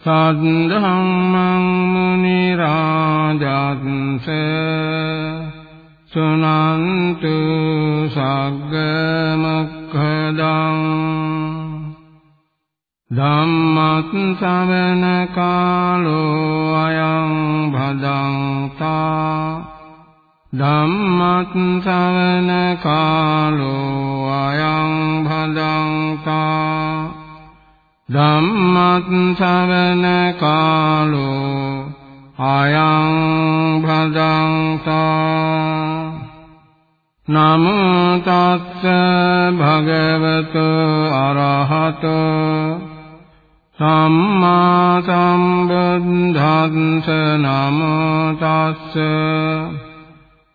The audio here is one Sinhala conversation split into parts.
සද්ධම්මං මුනි රාජස්ස සුනන්තු සග්ග මොක්ඛදං ධම්මත් ශවන කාලෝ අයං භදංතා ධම්මත් ශවන කාලෝ අයං භදංතා ධම්මත් ශවන කාලෝ අයං භදංතා නමෝ තස්ස භගවතු අරහතෝ සම්මා සම්බුද්ධස්ස නමෝ තස්ස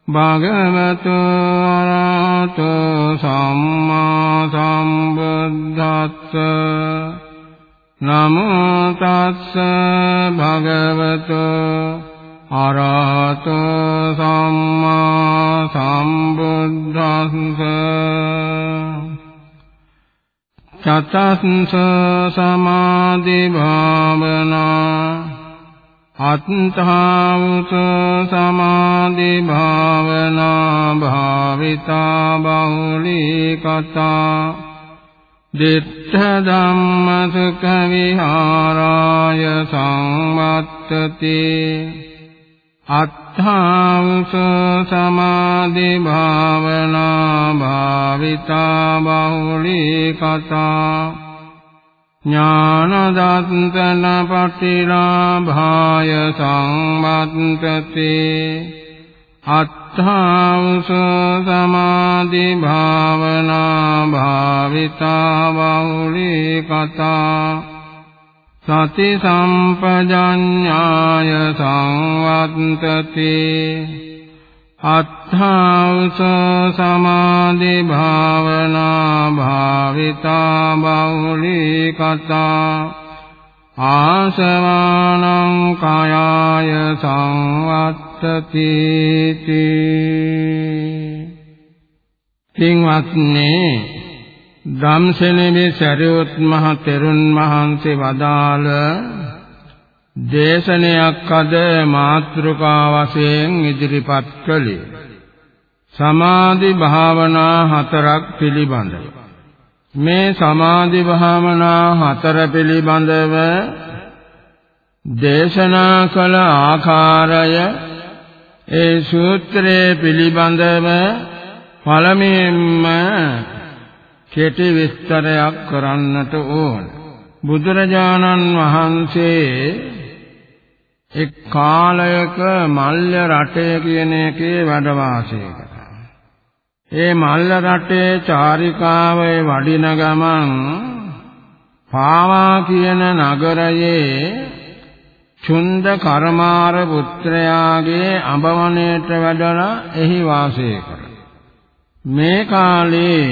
භගවතු අරහතෝ සම්මා සම්බුද්ධස්ස නමෝ තස්ස භගවතු අරහතෝ සම්මා සම්බුද්ධස්ස චතස්ස සමාධි භාවනා අත්තාවුස සමාධි භාවනා භාවිතා බහුලී කතා දිත්ත ධම්ම සුඛ විහාරාය සංවත්තති අත්ථාංස සමාධි භාවනා භාවිතා බහුලී කතා ඥානදත්තන පටිලාභාය සංවත්තති අත්ථාංස සමාධි භාවනා භාවිතා බහුලී කතා සති සම්පජඤ්ඤාය සංවත්තති අත්ථාවස සමාධි භාවනා භාවිතා බෞලී කතා ආසවානං කායාය සංවත්තති තින්වත්නේ ධම්සෙනෙමේ සරියොත් මහ තෙරුන් වහන්සේ වදාළ දේශනයක් අද මාත්‍රිකා වශයෙන් ඉදිරිපත් කළේ. සමාධි භාවනා හතරක් පිළිබඳව. මේ සමාධි භාවනා හතර පිළිබඳව දේශනා කළ ආකාරය ඒ සූත්‍රයේ පිළිබඳව පළමුවෙන්ම කෙටි විස්තරයක් කරන්නට ඕන. බුදුරජාණන් වහන්සේ එක් කාලයක මල්්‍ය රටේ කියන එකේ වැඩ වාසය කළා. ඒ මල්්‍ය රටේ චාරිකාවේ වඩින ගමන් පාවා කියන නගරයේ චුන්ද කර්මාර පුත්‍රයාගේ අඹවණේට වැඩලා එහි වාසය කළා. මේ කාලේ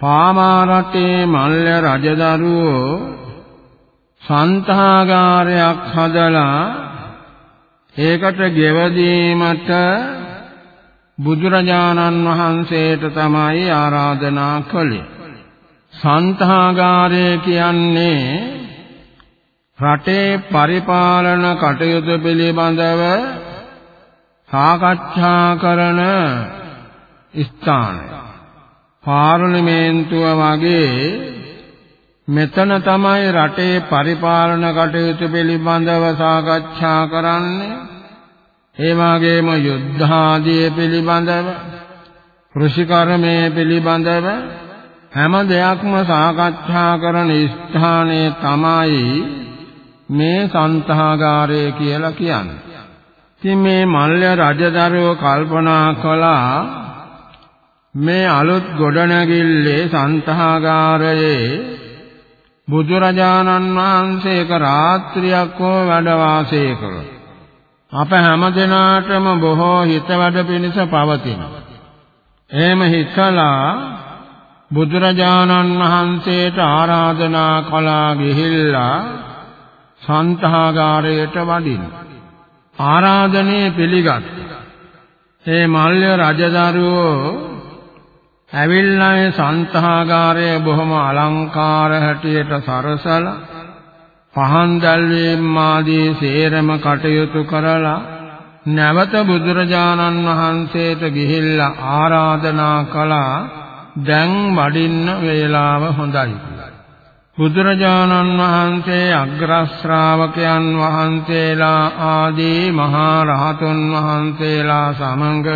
පාමා රටේ මල්ල රජදරුවෝ සන්තාගාරයක් හදලා ඒකට ගෙවදීමට බුදුරජාණන් වහන්සේට තමයි ආරාධනා කළේ. සන්තාගාරය කියන්නේ රටේ පරිපාලන කටයුතු පිළිබඳව සාකච්ඡා කරන ස්ථානය. පාර්ලිමේන්තුව වගේ මෙතන තමයි රටේ පරිපාලන කටයුතු පිළිබඳව සාකච්ඡා කරන්නේ ඒ වගේම යුද්ධ ආදී පිළිබඳව කෘෂිකර්මයේ පිළිබඳව හැම දෙයක්ම සාකච්ඡා කරන ස්ථානයේ තමයි මේ සන්තහාගාරය කියලා කියන්නේ. ඉතින් මේ මල්්‍ය රජදරුව කල්පනා කළා මේ අලුත් ගොඩනැගිල්ලේ සන්තහාගාරයේ බුදුරජාණන් වහන්සේ එක රාත්‍රියක් හෝ වැඩ වාසය කළා. අප හැම දිනාටම බොහෝ හිත වැඩ පිණිස පවතිනවා. එහෙම හිතලා බුදුරජාණන් වහන්සේට ආරාධනා කළා ගිහිල්ලා සන්තහාගාරයට වඩින්න. ආරාධනය පිළිගත්තා. ඒ මල්්‍ය රජදරුවෝ ඇවිල්ලා ඒ සන්තහාගාරය බොහොම අලංකාර හැටියට සරසලා පහන් දැල්වීම් ආදී සේරම කටයුතු කරලා නැවත බුදුරජාණන් වහන්සේට ගිහිල්ලා ආරාධනා කළා දැන් වඩින්න වේලාව හොඳයි බුදුරජාණන් වහන්සේ අග්‍ර ශ්‍රාවකයන් වහන්සේලා ආදී මහා රහතුන් වහන්සේලා සමඟ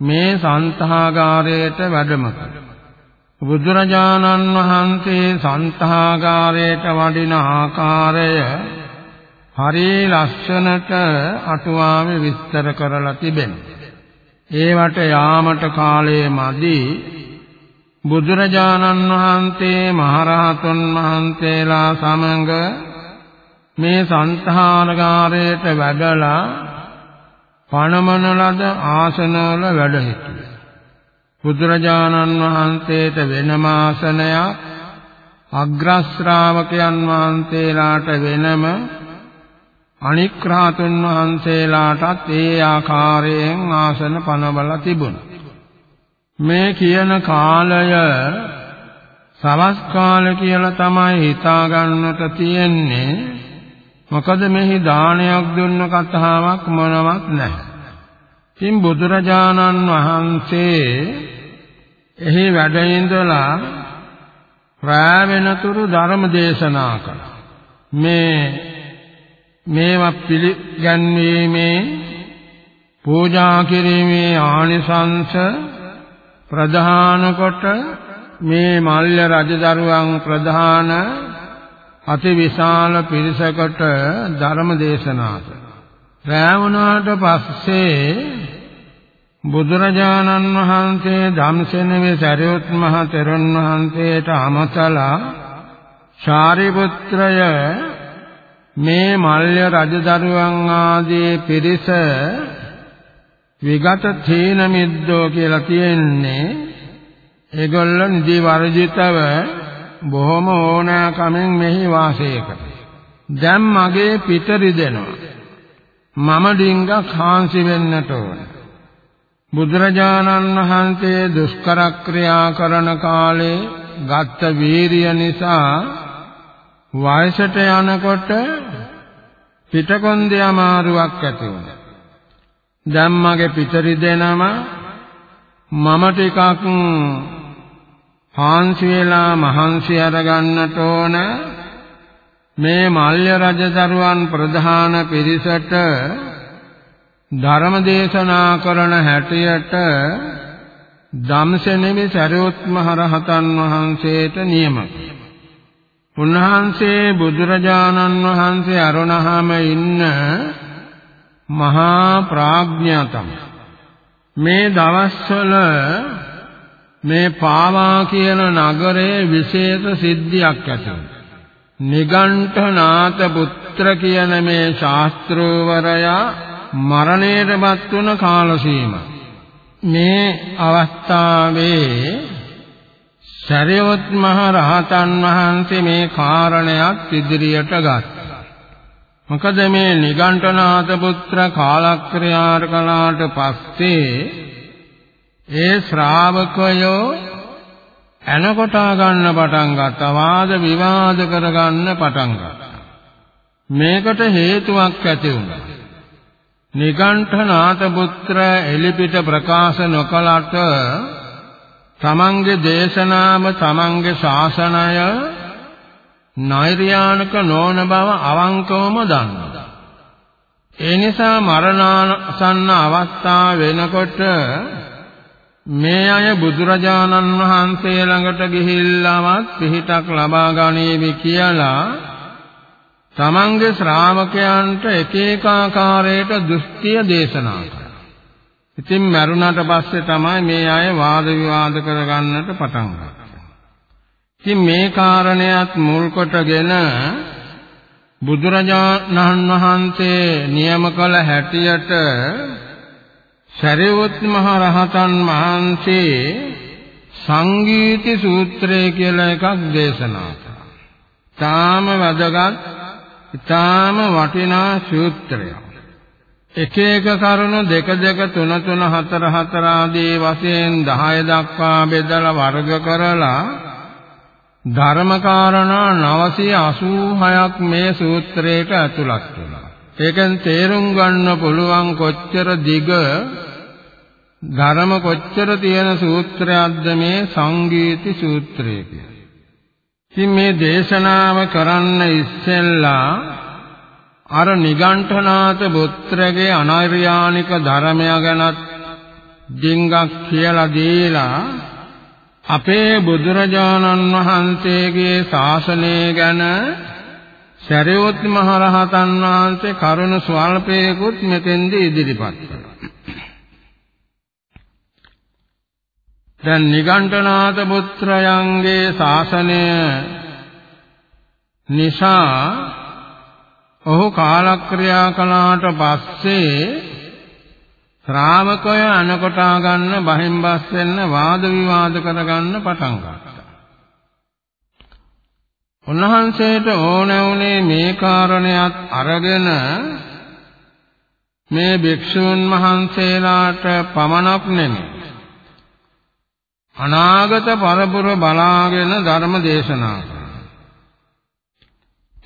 මේ සන්තහාගාරයට වැඩම බුදුරජාණන් වහන්සේ සන්තහාගාරයට වඩින ආකාරය හරි ලස්සනට අටුවාවේ විස්තර කරලා තිබෙනවා. ඒවට යාමට කාලයේ මදි බුදුරජාණන් වහන්සේ මහරහතුන් වහන්සේලා සමඟ මේ සංස්ථානගාරයට වැඩලා පණමන ලද ආසනවල වැඩ සිටියා. බුදුරජාණන් වහන්සේට වෙනම ආසනයක් අග්‍ර ශ්‍රාවකයන් වහන්සේලාට වෙනම අනික් රාතුන් වහන්සේලාටත් ඒ ආකාරයෙන් ආසන පනවලා තිබුණා. මේ කියන කාලය සවස් කාල කියලා තමයි හිතා ගන්නට තියෙන්නේ. මොකද මෙහි දානයක් දුන්න කතාවක් මොනවත් නැහැ. ඉතින් බුදුරජාණන් වහන්සේ එහි වැඩ ඉඳලා රාව වෙනතුරු ධර්ම දේශනා කළා. මේ මේවා පිළිගන්වීමේ පූජා කිරීමේ ආනිසංස ප්‍රධාන කොට මේ මල්්‍ය රජදරුවන් ප්‍රධාන අති විශාල පිරිසකට ධර්ම දේශනා කළා. රැවුණාට පස්සේ බුදුරජාණන් වහන්සේ ධම්සෙනවේ සරියුත් මහ තෙරුන් වහන්සේට අමතලා ශාරිපුත්‍රය මේ මල්්‍ය රජදරුවන් ආදී පිරිස විගත තීන මිද්දෝ කියලා තියෙන්නේ ඒගොල්ලෝ නිදි වර්ජිතව බොහොම ඕනෑකමෙන් මෙහි වාසය කරනවා. දැන් මගේ පිටරි දෙනවා. මම ඩිංගක් හාන්සි වෙන්නට ඕන. බුදුරජාණන් වහන්සේ දුෂ්කර ක්‍රියා කරන කාලේ ගත්ත වීරිය නිසා වයසට යනකොට පිටකොන්දේ අමාරුවක් ඇති වුණා. දැන් මගේ පිටරි දෙනම මම ටිකක් හාන්සි වෙලා මහන්සි අරගන්නට ඕන මේ මල්්‍ය රජදරුවන් ප්‍රධාන පිරිසට ධර්ම දේශනා කරන හැටියට ධම්සෙනෙමි සරියොත් මහ රහතන් වහන්සේට නියම කළා. උන්වහන්සේ බුදුරජාණන් වහන්සේ අරුණහම ඉන්න මහා ප්‍රඥාතම. මේ දවස්වල මේ පාවා කියන නගරයේ විශේෂ සිද්ධියක් ඇති. නිගණ්ඨනාත පුත්‍ර කියන මේ ශාස්ත්‍රවරයා මරණයටපත් වුණ කාල සීමා මේ අවස්ථාවේ සරියොත් මහ රහතන් වහන්සේ මේ කාරණයක් ඉදිරියට ගත්තා. මොකද මේ නිගණ්ඨනාත පුත්‍ර කාලක්‍රියා කළාට පස්සේ ඒ ශ්‍රාවකයෝ එනකොටා ගන්න පටන් ගත්තා වාද විවාද කරගන්න පටන් ගත්තා. මේකට හේතුවක් ඇති වුණා. නිගණ්ඨනාත පුත්‍ර එලිපිට ප්‍රකාශ නොකලට තමන්ගේ දේශනාව තමන්ගේ ශාසනය නෛර්යානික නොවන බව අවංකවම දන්නවා. ඒ නිසා මරණාසන්න අවස්ථාව වෙනකොට මේ අය බුදුරජාණන් වහන්සේ ළඟට ගිහිල්ලාවත් පිහිටක් ලබා ගනීවි කියලා තමන්ගේ ශ්‍රාවකයන්ට එක එක ආකාරයට දෘෂ්ටිය දේශනා කළා. ඉතින් මරුණාට පස්සේ තමයි මේ අය වාද විවාද කරගන්නට පටන් ගත්තේ. ඉතින් මේ කාරණයක් මුල් කොටගෙන බුදුරජාණන් වහන්සේ නියම කළ හැටියට සරියුත් මහ රහතන් වහන්සේ සංගීති සූත්‍රය කියලා එකක් දේශනා කළා. තාම වැදගත්, ඊටාම වටිනා සූත්‍රයක්. එක එක කරුණු දෙක දෙක තුන තුන හතර හතර ආදී වශයෙන් 10 දක්වා බෙදලා වර්ග කරලා ධර්මකාරණා 986ක් මේ සූත්‍රයට ඇතුළත් වෙනවා. ඒකෙන් තේරුම් ගන්න පුළුවන් කොච්චර දිග ධර්ම කොච්චර තියෙන සූත්‍රයක්ද මේ සංගීති සූත්‍රය කියන්නේ. ඉතින් මේ දේශනාව කරන්න ඉස්සෙල්ලා අර නිගණ්ඨනාත පුත්‍රගේ අනෛර්යානික ධර්මය ගැනත් ඩිංගක් කියලා දීලා අපේ බුදුරජාණන් වහන්සේගේ ශාසනය ගැන සරියොත් මහ රහතන් වහන්සේ කරුණ ස්වල්පයකුත් මෙතෙන්දී ඉදිරිපත් කළා. දැන් නිගණ්ඨනාත පුත්‍රයන්ගේ ශාසනය නිසා ඔහු කාලක්‍රියා කළාට පස්සේ ශ්‍රාවකය අනකොටා ගන්න බහින්බස් වෙන්න වාද විවාද කරගන්න පටන් ගත්තා. උන්වහන්සේට ඕන වුණේ මේ කාරණයක් අරගෙන මේ භික්ෂුන් වහන්සේලාට පමණක් නෙමෙයි අනාගත පරපුර බලාගෙන ධර්ම දේශනා කරනවා.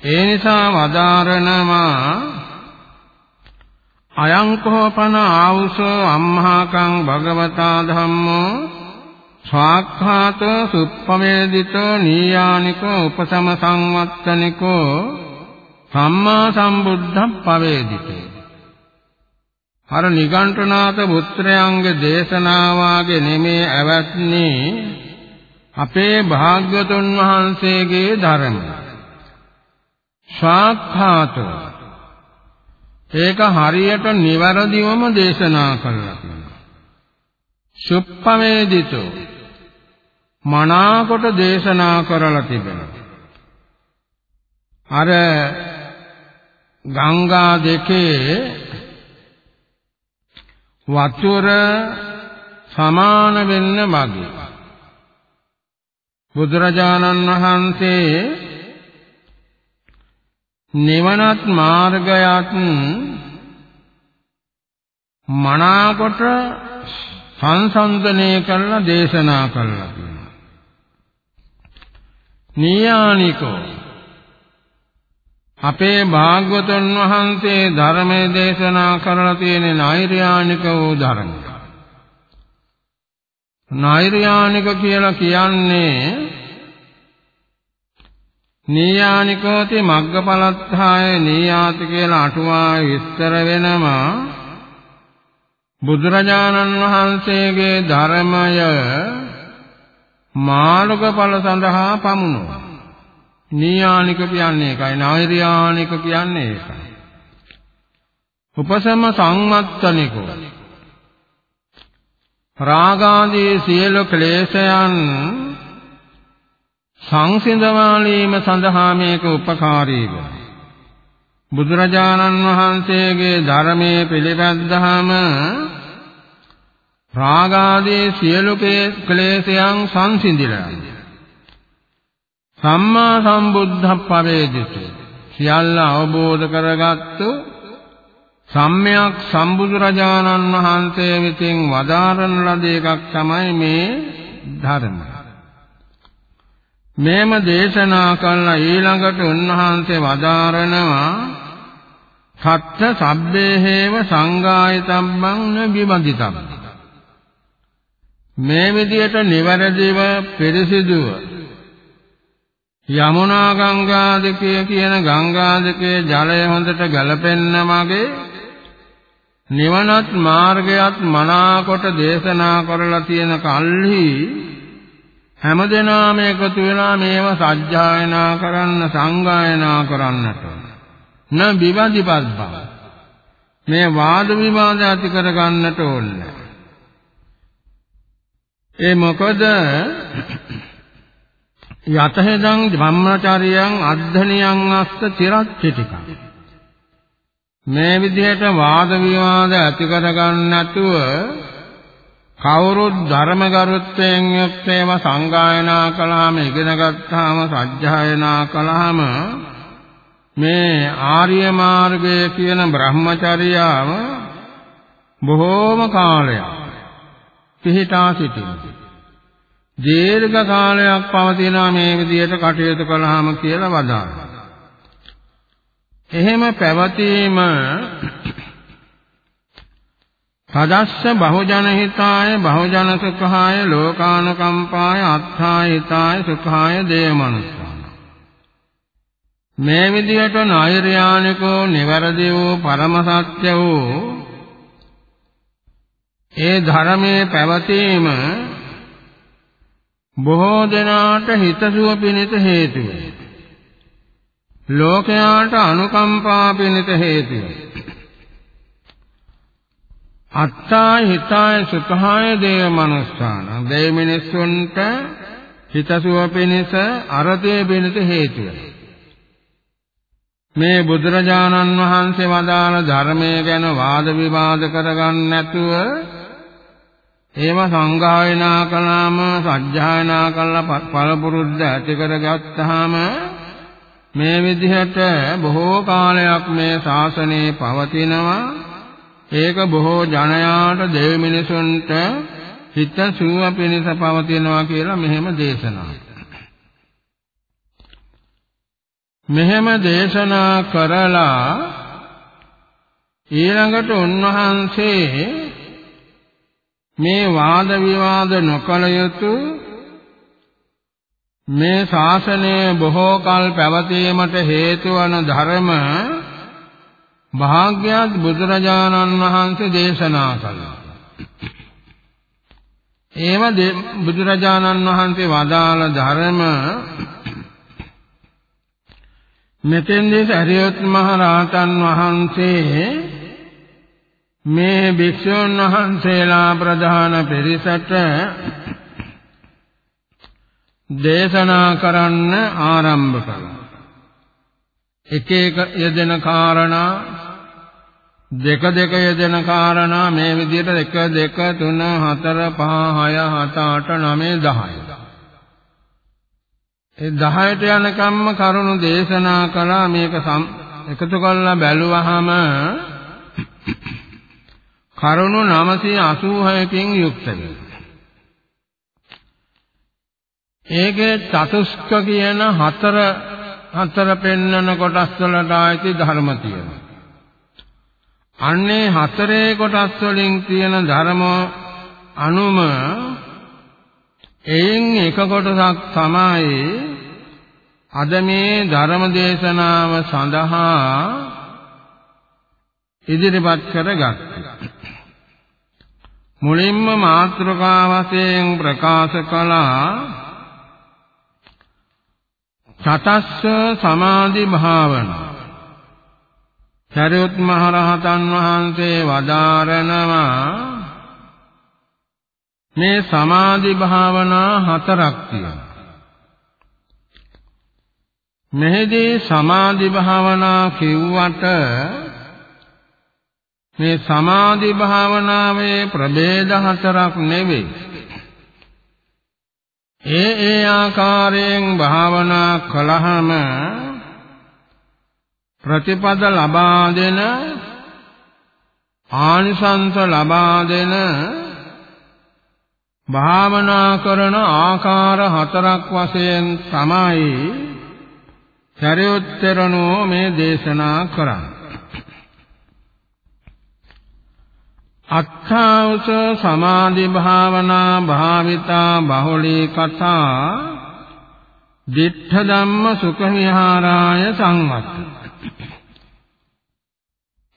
ඒ නිසා වදාරනවා අයං කෝපන ආවුසෝ අම්මහාකං භගවතා ධම්මෝ ස්වාක්ඛාත සුප්පමේදිතෝ නීයානිකෝ උපසම සංවත්තනිකෝ සම්මා සම්බුද්ධං පවේදිතේ. අර නිගණ්ඨනාත පුත්‍රයන්ගේ දේශනාවාගේ නෙමේ ඇවැත්නේ අපේ භාග්‍යතුන් වහන්සේගේ ධර්මය සාක්ඛාතෝ ඒක හරියට නිවැරදිවම දේශනා කළා කියනවා. සුප්පවේදිතෝ මනාකොට දේශනා කරලා තිබෙනවා. අර ගංගා දෙකේ වතුර සමාන වෙන්න මගේ බුදුරජාණන් වහන්සේ නිවනත් මාර්ගයත් මනාකොට සංසන්දනය කරලා දේශනා කළා කියනවා. නීයානිකෝ අපේ භාග්‍යවතුන් වහන්සේ ධර්මයේ දේශනා කරලා තියෙන නෛර්යානික වූ ධර්මය. නෛර්යානික කියලා කියන්නේ නීයානිකෝති මග්ගපලත්ථාය නීයාති කියලා අටුවාවේ විස්තර වෙනවා. බුදුරජාණන් වහන්සේගේ ධර්මය මාර්ගඵල සඳහා පමුණුවා. නීයානික කියන්නේ ඒකයි නෛර්යානික කියන්නේ ඒකයි. උපසම සංමත්තනිකෝ රාගාදී සියලු ක්ලේශයන් සංසිඳවාලීම සඳහා මේක උපකාරී වෙනවා. බුදුරජාණන් වහන්සේගේ ධර්මයේ පිළිපැද්දාම රාගාදී සියලු ක්ලේශයන් සංසිඳිලා සම්මා සම්බුද්ධප්පවේදිත සියල්ල අවබෝධ කරගත්තු සම්්‍යක් සම්බුදුරජාණන් වහන්සේ විසින් වදාරන ලද එකක් තමයි මේ ධර්මය. මේම දේශනා කළා ඊළඟට උන්වහන්සේ වදාරනවා සත්‍ය සබ්බේහේව සංගායතම්බං නබිබඳිතම් මේ විදියට නිවැරදිව පිරිසිදුව යමුනා ගංගා දෙකේ කියන ගංගා දෙකේ ජලය හොඳට ගලපෙන්න මගේ නිවනත් මාර්ගයත් මනාකොට දේශනා කරලා තියෙන කල්හි හැමදෙනාම එකතු වෙලා මේව සජ්ජායනා කරන්න සංගායනා කරන්නට. න විවාදිපස්බව මේ වාද විවාද ඇති කර ගන්නට ඕනේ. ඒ මොකද? යතහෙදං බ්‍රහ්මචාරියං අද්ධනියං අස්ස චිරච්චිතිකං මේ විදිහට වාද විවාද ඇති කර ගන්න නැතුව කවුරුත් ධර්මගරුත්වයෙන් යුක්තව සංගායනා කළාම ඉගෙන ගත්තාම සත්‍යයනා කළාම මේ ආර්ය මාර්ගය කියන බ්‍රහ්මචර්යාව බොහෝම කාලයක් පිහිටා සිටිනවා. දීර්ඝ කාලයක් පවතිනා මේ විදියට කටයුතු කළාම කියලා වදාළා. එහෙම පැවතීම තදස්ස බහුජන හිතාය බහුජන සුඛාය ලෝකානුකම්පාය අත්ථාය හිතාය සුඛාය දේමනුස්සාන මේ විදිහට නෛර්යානිකෝ නිවැරදි වූ පරම සත්‍ය වූ ඒ ධර්මයේ පැවතීම බොහෝ දෙනාට හිතසුව පිණිස හේතු වේ. ලෝකයාට අනුකම්පා පිණිස හේතු වේ. අත්තාය හිතාය සුඛාය දේව මනුස්සාන දෙය මිනිස්සුන්ට හිතසුව පිණිස අරතේ පිණිස හේතු වේ. මේ බුදුරජාණන් වහන්සේ වදාළ ධර්මයේ ගැන වාද විවාද කරගන්න නැතුව ඒව සංගායනා කළාම සජ්ජායනා කළා පළපුරුද්ද ඇති කරගත්තාම මේ විදිහට බොහෝ කාලයක් මේ ශාසනය පවතිනවා ඒක බොහෝ ජනයාට දෙව් මිනිසුන්ට හිත සුව පිණිස පවතිනවා කියලා මෙහෙම දේශනා මෙහෙම දේශනා කරලා ඊළඟට උන්වහන්සේ මේ වාද විවාද නොකළ යුතු මේ ශාසනය බොහෝ කල පැවතීමට හේතු වන ධර්ම භාග්‍යවත් බුදුරජාණන් වහන්සේ දේශනා කළා. ඒව බුදුරජාණන් වහන්සේ වදාළ ධර්ම මෙතෙන්දී සරියොත් මහ රහතන් වහන්සේ මේ භික්ෂුන් වහන්සේලා ප්‍රධාන පිරිසට දේශනා කරන්න ආරම්භ කළා. එක එක යෙදෙන කාරණා දෙක දෙක යෙදෙන කාරණා මේ විදිහට 1 2 3 4 5 6 7 8 9 10 ඒ 10ට යනකම්ම කරුණු දේශනා කළා මේක එකතු කරලා බැලුවහම කරුණු 986කින් යුක්ත වෙනවා. ඒකේ චතුස්ක කියන හතර හතර පෙන්වන කොටස් වලට ආйти ධර්ම තියෙනවා. අන්නේ හතරේ කොටස් වලින් තියෙන ධර්ම අනුම එයින් එක කොටසක් තමයි අද මේ ධර්ම දේශනාව සඳහා ඉදිරිපත් කරගත්තේ. මුලින්ම මාත්‍රකාවසයෙන් ප්‍රකාශ කළා චතස්ස සමාධි භාවනා. සරියුත් මහ රහතන් වහන්සේ වදාරනවා මේ සමාධි භාවනා හතරක් තියෙනවා. මෙහිදී සමාධි භාවනා කිව්වට මේ සමාධි භාවනාවේ ප්‍රභේද හතරක් නෙවෙයි. ඒ ඒ ආකාරයෙන් භාවනා කළහම ප්‍රතිපද ලබා දෙන ආනිසංස ලබා දෙන භාවනා කරන ආකාර හතරක් වශයෙන් තමයි චරියුත්තරණෝ මේ දේශනා කරන්නේ. අත්ථාවස සමාධි භාවනා භාවිතා බහුලී කතා දිඨ ධම්ම සුඛ විහාරාය සංවත්ත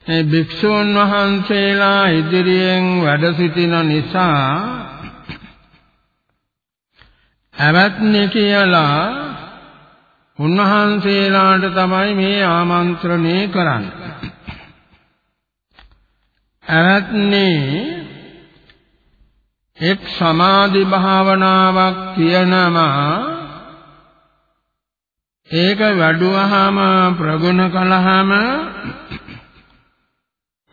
ඒ භික්ෂුන් වහන්සේලා ඉදිරියෙන් වැඩ සිටින නිසා ඇවැත්නේ කියලා උන්වහන්සේලාට තමයි මේ ආමන්ත්‍රණය කරන්නේ. ඇවැත්නේ එක් සමාධි භාවනාවක් කියනවා ඒක වැඩුවහම ප්‍රගුණ කළාම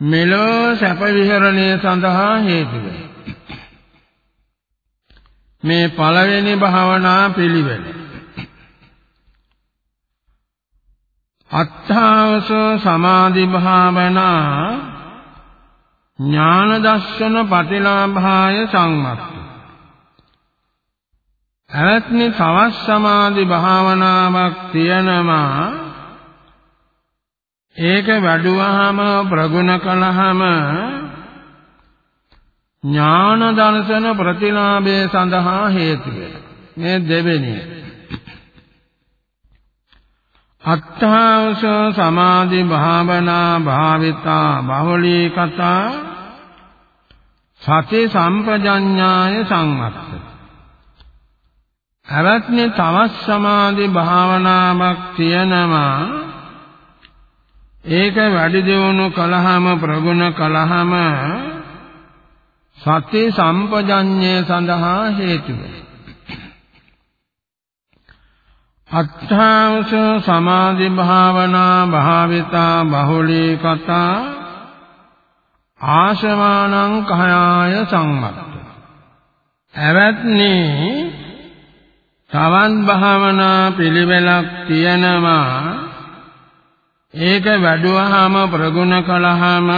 මෙලෝ සැප විහරණය සඳහා හේතු වෙනවා. මේ පළවෙනි භාවනා පිළිවෙල අත්තාවස සමාධි භාවනා ඥාන දර්ශන පටිලාභාය සංමත්ත ඇවත්නි තවත් සමාධි භාවනාවක් තියෙනවා. ඒක වැඩුවාම ප්‍රගුණ කළාම ඥාන දර්ශන ප්‍රතිලාභය සඳහා හේතු මේ දෙවෙනි අත්තාවස සමාධි භාවනා භාවිතා බහුලී කතා සති සම්පජඤ්ඤාය සංවත්ත අවත්නේ තවත් සමාධි භාවනාවක් තියෙනවා ඒක වැඩි දියුණු කළාම ප්‍රගුණ කළාම සති සම්පජඤ්ඤය සඳහා හේතු වේ. අත්ථාංශ සමාධි භාවනා භාවිතා බහුලී කතා ආශමානං කහාය සංමත්ත. එවත්නි තවන් භාවනා පිළිවෙලක් තියෙනවා ඒක වැඩුවාම ප්‍රගුණ කළාම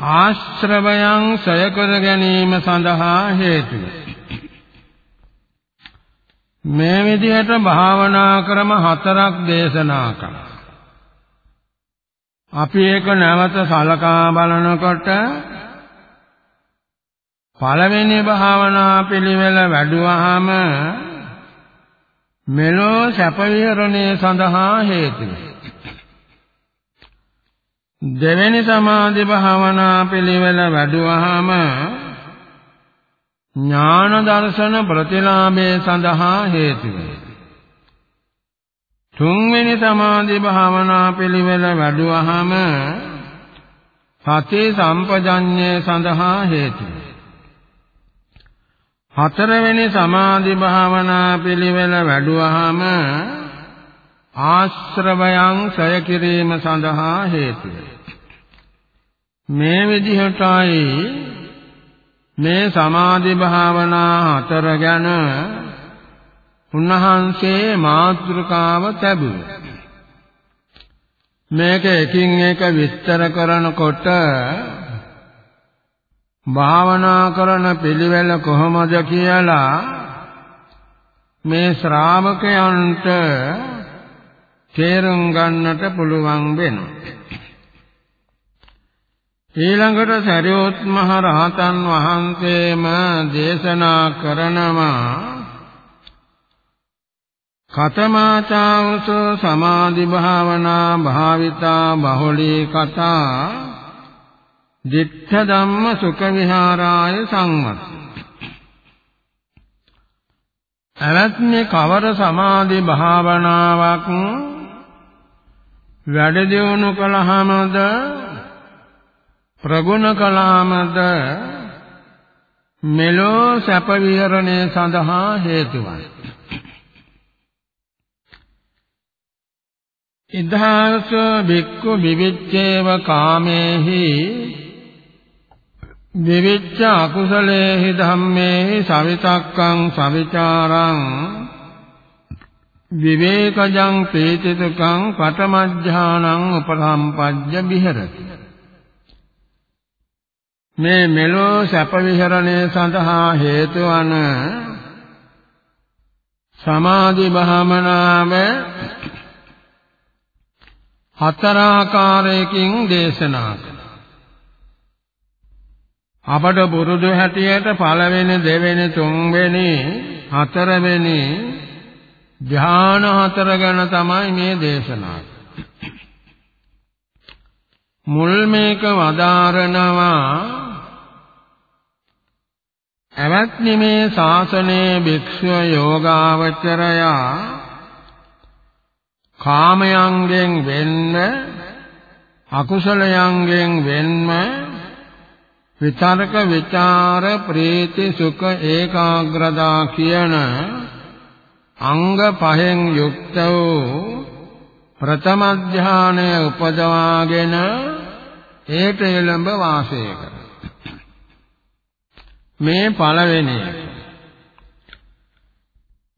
ආශ්‍රවයන් සය කර ගැනීම සඳහා හේතු මේ විදිහට භාවනා ක්‍රම හතරක් දේශනා කළා. අපි ඒක නැවත සලකා බලනකොට පළවෙනි භාවනා පිළිවෙල වැඩුවාම මෙලෝ සැප විහරණය සඳහා හේතු වේ. දෙවෙනි සමාධි භාවනා පිළිවෙල වැඩුවාම ඥාන දර්ශන ප්‍රතිලාභයේ සඳහා හේතු වේ. තුන්වෙනි සමාධි භාවනා පිළිවෙල වැඩුවාම සති සම්පජඤ්ඤය සඳහා හේතු වේ. හතරවෙනි සමාධි භාවනා පිළිවෙල වැඩුවාම ආශ්‍රවයන් සය කිරීම සඳහා හේතු වේ. මේ විදිහටයි මේ සමාධි භාවනා හතර ගැන උන්වහන්සේ මාතෘකාව ලැබුවේ. මේක එකින් එක විස්තර කරනකොට භාවනා කරන පිළිවෙල කොහොමද කියලා මේ ශ්‍රාවකයන්ට තේරුම් ගන්නට පුළුවන් වෙනවා. ඊළඟට සරියොත් මහ රහතන් වහන්සේම දේශනා කරනවා කතමාචාවස සමාධි භාවනා භාවිතා බහුලී කතා දිත්ත ධම්ම සුඛ විහාරාය සංවත් අවත්නේ කවර සමාධි භාවනාවක් වැඩ දියුණු කළාමද ප්‍රගුණ කලාමද මෙලෝ සැප විහරණය සඳහා හේතු වයි. ඉදහාස බික්කු විවිච්ඡේව කාමේහි විවිච්ඡ අකුසලේහි ධම්මේහි සවිතක්කං සවිචාරං විවේකජං පීතිතකං පඨමඥානං උපසම්පජ්ජ විහෙරති. මේ මෙලෝ සැප විහරණය සඳහා හේතු වන සමාධි භාවනාව හතර ආකාරයකින් දේශනා කළා. අපට පුරුදු හැටියට පළවෙනි දෙවෙනි තුන්වෙනි හතරවෙනි ධ්‍යාන හතර ගැන තමයි මේ දේශනා මුල් මේක වදාරනවා එවත්නි මේ ශාසනයේ භික්ෂුව යෝගාවචරයා කාමයන්ගෙන් වෙන්න අකුසලයන්ගෙන් වෙන්න විචාරක විචාර ප්‍රීති සුඛ ඒකාග්‍රතා කියන අංග පහෙන් යුක්ත වූ ප්‍රථම ධානය උපදවාගෙන ඒට එළඹ වාසය කර මේ පළවෙනි එක.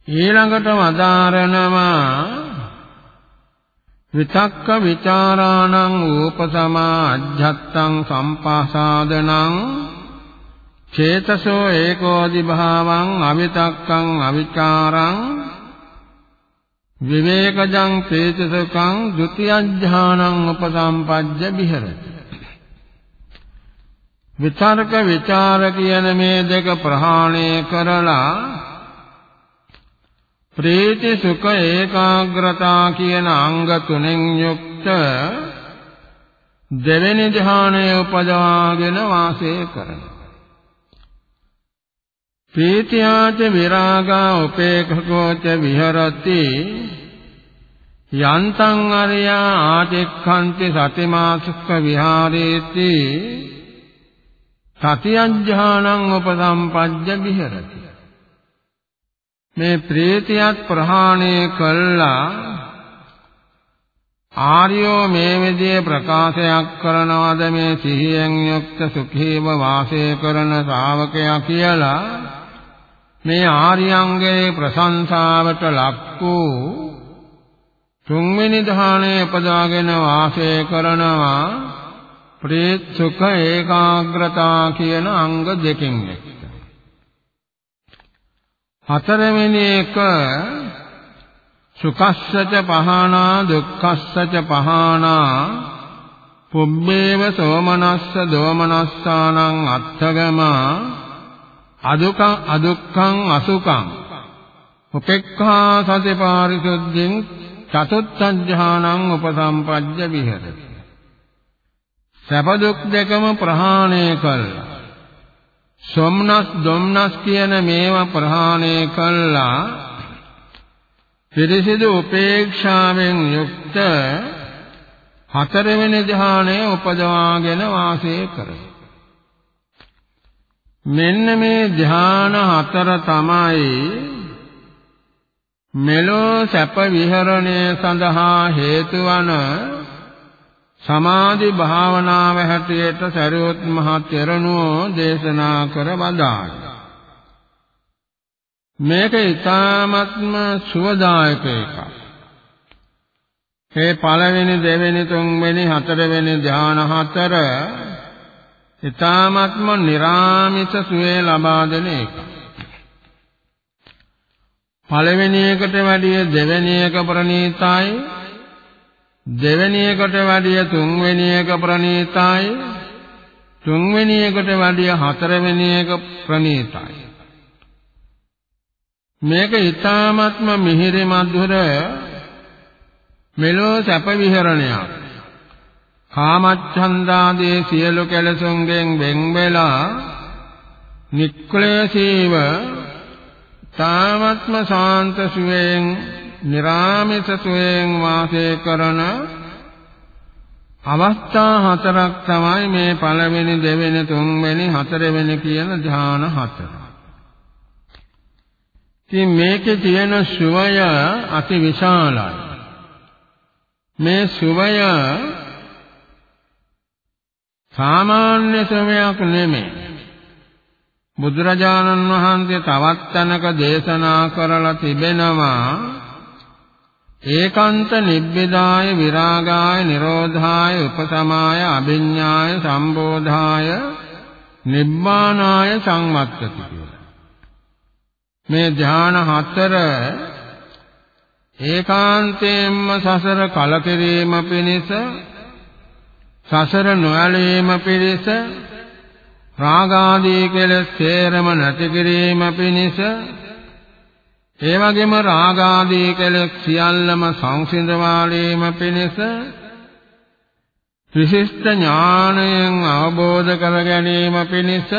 ඊළඟට වදාරනවා විතක්ක ਵਿචාරාණං ූපසමා අජ්ජත්තං සම්පාසාදනං චේතසෝ ඒකෝදි භාවං අවිතක්කං අවිචාරං විවේකජං චේතසකං ဒ ුතියඥානං උපසම්පජ්ජ විහෙරති. විචාරක විචාර කියන මේ දෙක ප්‍රහාණය කරලා ප්‍රීති සුඛ ඒකාග්‍රතා කියන අංග තුනෙන් යුක්ත දෙවෙනි ධ්‍යානය උපදවාගෙන වාසය කරනවා ප්‍රීතියාච විරාගා උපේක්ඛකෝච විහෙරති යන්තං අරියා ආචෙක්ඛන්ති සතිමාසුක්ඛ විහාරේති සතියඥානං උපසම්පජ්ජ විහෙරති. මේ ප්‍රේතියත් ප්‍රහාණය කළා. ආර්යෝ මේ විදිහේ ප්‍රකාශයක් කරනවාද මේ සිහියෙන් යුක්ත සුඛීව වාසය කරන ශ්‍රාවකයා කියලා මේ ආර්යංගේ ප්‍රශංසාවට ලක් වූ තුන්වෙනි ධානයේ උපදාගෙන වාසය කරනවා ප්‍රේත සුඛ ඒකාග්‍රතා කියන අංග දෙකෙන් එක්ක හතරවෙනි එක සුඛස්සච පහනා දුක්ඛස්සච පහනා පුබ්බේව සෝමනස්ස දෝමනස්සානං අත්තගම අදුකං අදුක්ඛං අසුඛං උපේක්ඛා සති පාරිශුද්ධින් චතුත්ථ ඥානං උපසම්පජ්ජ විහෙරති. සැප දුක් දෙකම ප්‍රහාණය කළා. සොම්නස් දොම්නස් කියන මේවා ප්‍රහාණය කළා පිරිසිදු උපේක්ෂාවෙන් යුක්ත හතරවෙනි ධ්‍යානය උපදවාගෙන වාසය කරයි. මෙන්න මේ ධ්‍යාන හතර තමයි මෙලෝ සැප විහරණය සඳහා හේතු වන සමාධි භාවනාව හැටියට සරියොත් මහ තෙරණුවෝ දේශනා කර වදාළ. මේක ඊ타ත්ම සුවදායක එකක්. මේ පළවෙනි දෙවෙනි තුන්වෙනි හතරවෙනි ධ්‍යාන හතර ඊ타ත්ම निराமிස සුවේ ලබා දෙන එකක් පළවෙනි එකට වැඩිය දෙවෙනි එක ප්‍රණීතයි. දෙවෙනි එකට වැඩිය තුන්වෙනි එක ප්‍රණීතයි. තුන්වෙනි එකට වැඩිය හතරවෙනි එක ප්‍රණීතයි. මේක ඊ타ත්ම මිහිරි මధుර මෙලෝ සැප විහරණයක්. කාමච්ඡන්දාදී සියලු කෙලසුන්ගෙන් වෙන් වෙලා නික්ලේශීව තාමත්ම සාන්ත සුවයෙන් निराමිතත්වයෙන් වාසය කරන අවස්ථා හතරක් තමයි මේ පළවෙනි දෙවෙනි තුන්වෙනි හතරවෙනි කියන ධ්‍යාන හතර. ඉතින් මේකේ තියෙන සුවය අති විශාලයි. මේ සුවය සාමාන්‍ය සුවයක් නෙමෙයි. බුදුරජාණන් වහන්සේ තවත් තැනක දේශනා කරලා තිබෙනවා ඒකාන්ත නිබ්බිදාය විරාගාය නිරෝධාය උපසමාය අභිඤ්ඤාය සම්බෝධාය නිබ්බානාය සංවත්තති කියලා. මේ ධ්‍යාන හතර ඒකාන්තයෙන්ම සසර කලකිරීම පිණිස සසර නොඇලීම පිණිස රාගාදී කෙලෙස් සේරම නැති කිරීම පිණිස ඒ වගේම රාගාදී කෙලෙස් සියල්ලම සංසිඳවාලීම පිණිස විශිෂ්ට ඥානයෙන් අවබෝධ කර ගැනීම පිණිස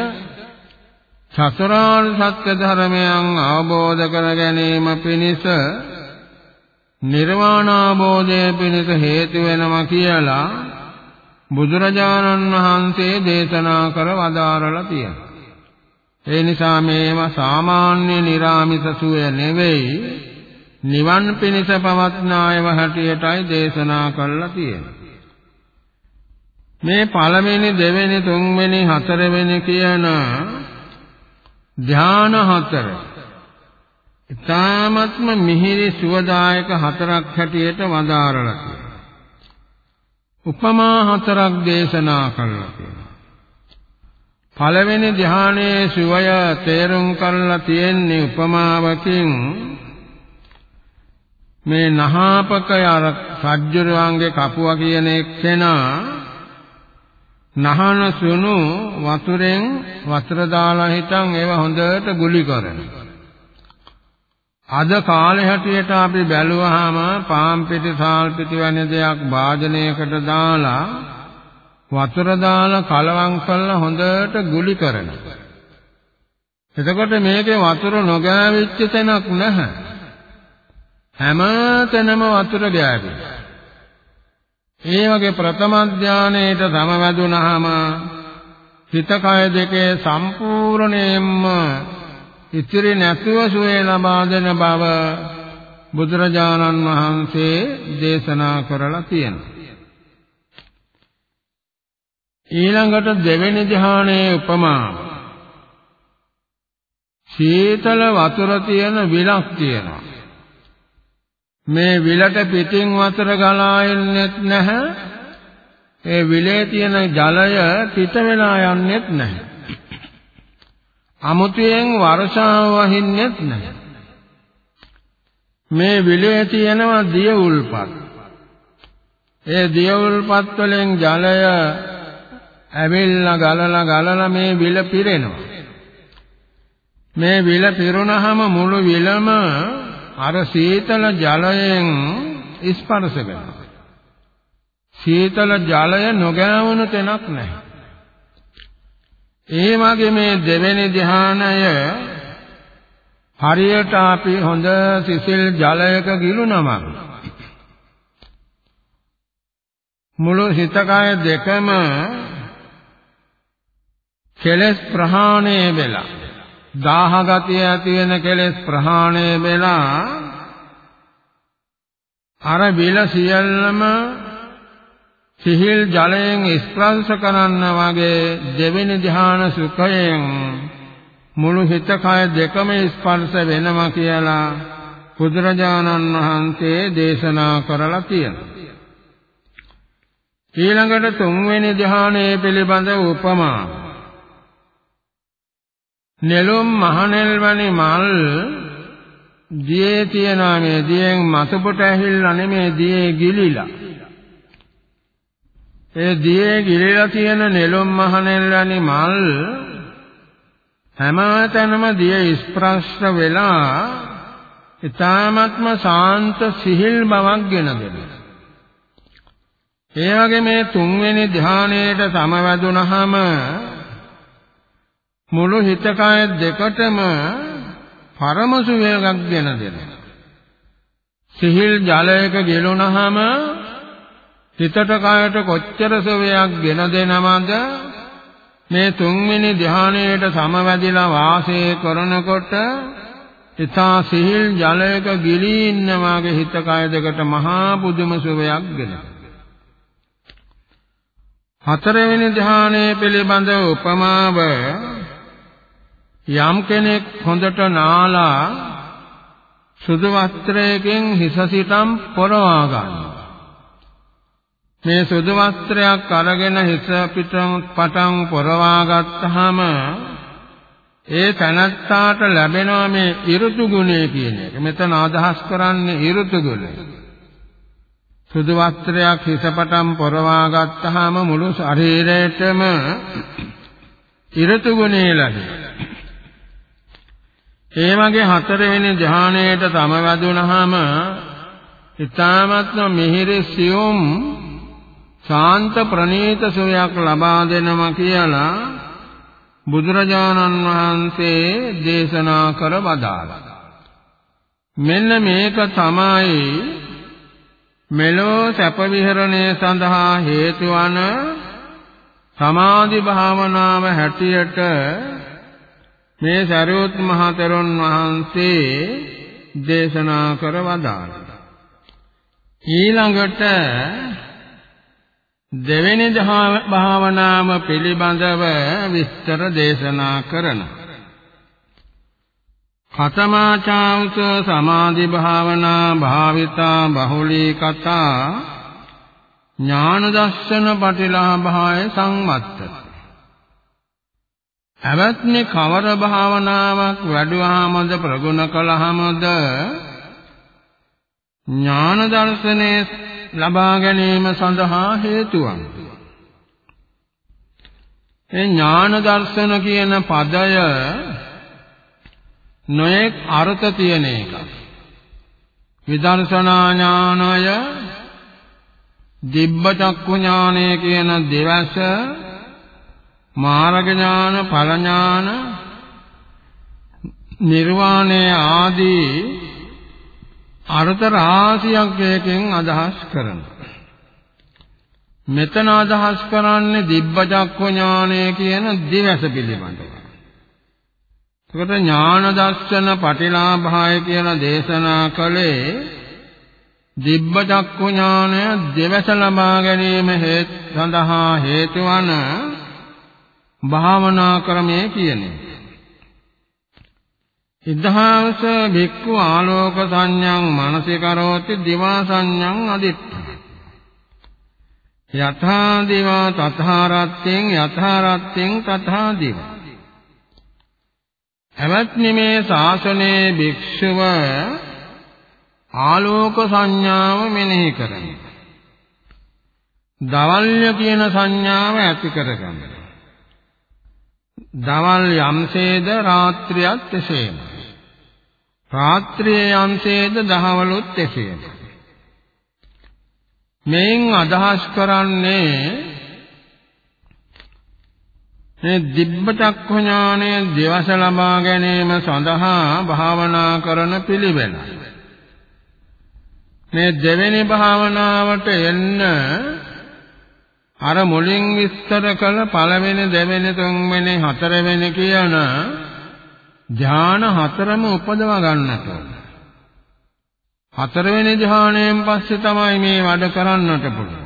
චතුරාර්ය සත්‍ය ධර්මයන් අවබෝධ කර ගැනීම පිණිස නිර්වාණ අවබෝධය පිණිස හේතු වෙනවා කියලා බුදුරජාණන් වහන්සේ දේශනා කර වදාරලා තියෙනවා. ඒ නිසා මේව සාමාන්‍ය निराமிස සුවය නෙවෙයි නිවන් පිණිස පවත්නායව හැටියටයි දේශනා කළා තියෙන්නේ. මේ පළවෙනි දෙවෙනි තුන්වෙනි හතරවෙනි කියන ධාන හතර. ඊ타ත්ම මිහිරි සුවදායක හතරක් හැටියට වදාරලා තියෙනවා. උපමා හතරක් දේශනා කළා. පළවෙනි ධ්‍යානයේ සුවය තේරුම් කරලා තියෙන්නේ උපමාවකින් මේ නහාපකය අර සජ්ජුරුවන්ගේ කපුවා කියන එක්කෙනා නහන සුණු වතුරෙන් වතුර දාලා හිටන් ඒව හොඳට ගුලි කරනවා. අද කාලේ හැටියට අපි බැලුවාම පාම් පිටි සාල් පිටි වැනි දෙයක් වාදනයකට දාලා වතුර දාලා කලවම් කරලා හොඳට ගුලි කරනවා. එතකොට මේකේ වතුර නොගෑවිච්ච තැනක් නැහැ. හැම තැනම වතුර ගෑවෙනවා. ඒ වගේ ප්‍රථම ධානයේට සමවැදුනහම හිත කය දෙකේ සම්පූර්ණයෙන්ම ඉතිරි නැතුව සුවේ ලබා දෙන බව බුදුරජාණන් වහන්සේ දේශනා කරලා තියෙනවා. ඊළඟට දෙවෙනි ධ්‍යානයේ උපමාව. සීතල වතුර තියෙන විලක් තියෙනවා. මේ විලට පිටින් වතුර ගලා එන්නේත් නැහැ. ඒ විලේ තියෙන ජලය පිට වෙලා යන්නේත් නැහැ. අමුතුවෙන් වර්ෂාව වහින්නෙත් නැහැ. මේ විලේ තියෙනවා දිය උල්පත්. ඒ දිය උල්පත් වලින් ජලය ඇවිල්ලා ගලලා ගලලා මේ විල පිරෙනවා. මේ විල පිරුණාම මුළු විලම අර සීතල ජලයෙන් ස්පර්ශ වෙනවා. සීතල ජලය නොගෑවුණු තැනක් නැහැ. ඒ වගේ මේ දෙවෙනි ධ්‍යානය හරියට අපි හොඳ සිසිල් ජලයක ගිලුනම මුළු හිතකය දෙකම කෙලස් ප්‍රහාණය වෙලා දාහ ගතිය ඇති වෙන කෙලස් ප්‍රහාණය වෙලා අර විල සියල්ලම සිහිල් ජලයෙන් ස්පර්ශ කරන්න වගේ දෙවෙනි ධ්‍යාන සුඛයෙන් මුළු හිත කය දෙකම ස්පර්ශ වෙනවා කියලා බුදුරජාණන් වහන්සේ දේශනා කරලා තියෙනවා. ඊළඟට තුන්වෙනි ධ්‍යානයේ පිළිබඳ උපමා. නෙළුම් මහනෙල් වැනි මල් දියේ තියනා මේ දියෙන් මතුපට ඇහිල්ලා නෙමේ දියේ ගිලිලා ඒ දියේ ගිලිලා තියෙන නෙළුම් මහනෙල්ලනි මල් හැමතැනම දිය ස්පර්ශ වෙලා ඊ타ත්ම සාන්ත සිහිල් බවක් ගෙන දෙනවා. ඒ වගේ මේ තුන්වෙනි ධානයේට සමවැදුනහම මුළු හිත කය දෙකටම පරම සුවයක් ගෙන දෙනවා. සිහිල් ජලයක ගෙලුනහම හිතට කයට කොච්චර සුවයක් ගෙන දෙනවද මේ තුන්වෙනි ධානයේට සමවැදිලා වාසය කරනකොට ඉතා සිහිල් ජලයක ගිලී ඉන්න වාගේ හිත කය දෙකට මහා පුදුම සුවයක් ගෙන හතරවෙනි ධානයේ පිළිබඳ උපමාව යම් කෙනෙක් හොඳට නාලා සුදු වස්ත්‍රයකින් හිස සිටම් පොරවා ගන්නවා මේ සුදු වස්ත්‍රයක් අරගෙන හිස පිටම පටන් පොරවා ගත්තාම ඒ තනත්තාට ලැබෙනවා මේ ඍතු ගුණය කියන එක. මෙතන අදහස් කරන්නේ ඍතු ගුණය. සුදු වස්ත්‍රයක් හිස පටන් පොරවා ගත්තාම මුළු ශරීරයටම ඍතු ගුණය ලැබෙනවා. ඒ වගේ හතරවෙනි ධානයේට සමවැදුනහම ඊ타මත්ම මිහිරි සියුම් ශාන්ත ප්‍රණීත සුවයක් ලබා දෙනවා කියලා බුදුරජාණන් වහන්සේ දේශනා කර වදාළා. මෙන්න මේක තමයි මෙලෝ සැප විහරණය සඳහා හේතු වන සමාධි භාවනාව හැටියට මේ සරියුත් මහ තෙරුන් වහන්සේ දේශනා කර වදාළා. ඊළඟට දෙවෙනි භාවනාව පිළිබඳව විස්තර දේශනා කරන කතමාචාංස සමාධි භාවනා භාවිතා බහුලී කතා ඥාන දර්ශන පටිලාභාය සංවත්තති ඇවත්නි කවර භාවනාවක් වැඩුවාමද ප්‍රගුණ කළාමද ඥාන දර්ශනේ ලබා ගැනීම සඳහා හේතුවක්. ඒ ඥාන දර්ශන කියන පදය නොඑක් අර්ථ තියෙන එකක්. විදර්ශනා ඥානය, දිබ්බ චක්කු ඥානය කියන දෙවස, මාර්ග ඥාන, ඵල ඥාන, නිර්වාණය ආදී අර්ථ රාශියක් එකෙන් අදහස් කරනවා. මෙතන අදහස් කරන්නේ දිබ්බ චක්ඛ ඥානය කියන දිවස පිළිබඳව. ඒකට ඥාන දර්ශන පටිලාභාය කියලා දේශනා කළේ දිබ්බ චක්ඛ ඥානය දෙවස ලබා ගැනීම හේත් සඳහා හේතු වන භාවනා ක්‍රමය කියන්නේ. ඉද්ධාංශ භික්ඛු ආලෝක සංඥං මනසිකරෝති දිවා සංඥං අදිත්ත යථා දිවා තථා රත්තෙන් යථා රත්තෙන් තථා දිවා එවත්නි මේ ශාසනයේ භික්ෂුව ආලෝක සංඥාව මෙනෙහි කරමි. දවල්ය කියන සංඥාව ඇති කරගන්න. දවල් යම්සේද රාත්‍රියත් එසේම. රාත්‍රියේ අංශයේද දහවලුත් එසේම. මෙයින් අදහස් කරන්නේ මේ දිබ්බ චක්ඛ ඥානය දවස ලබා ගැනීම සඳහා භාවනා කරන පිළිවෙල. මේ දෙවෙනි භාවනාවට එන්න අර මුලින් විස්තර කළ පළවෙනි දෙවෙනි තුන්වෙනි හතරවෙනි කියන ධාන හතරම උපදවා ගන්නට ඕන. හතරවෙනි ධානයෙන් පස්සේ තමයි මේ වැඩ කරන්නට පුළුවන්.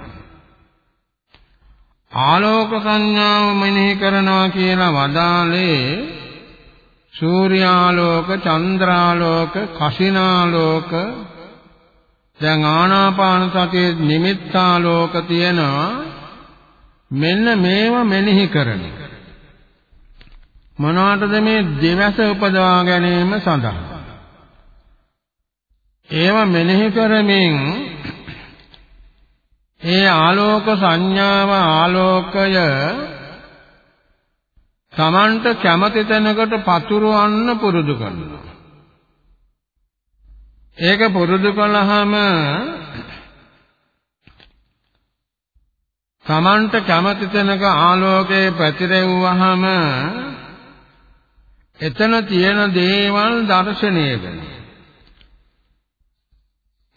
ආලෝක සංඥාව මෙනෙහි කරනවා කියලා වදාලේ සූර්යාලෝක, චන්ද්‍රාලෝක, කසිනාලෝක දැන් ආනාපාන සතියේ නිමිත්තාලෝක තියෙනවා මෙන්න මේවා මෙනෙහි කරන්නේ මොනවටද මේ දෙවස උපදවා ගැනීම සඳහා? ඒව මෙනෙහි කරමින් ඒ ආලෝක සංඥාව ආලෝකය Tamanට කැමති තැනකට පතුරවන්න පුරුදු කරනවා. ඒක පුරුදු කළාම Tamanට කැමති තැනක ආලෝකය පැතිරෙව්වහම එතන තියෙන දේවල් දර්ශනය වෙනවා.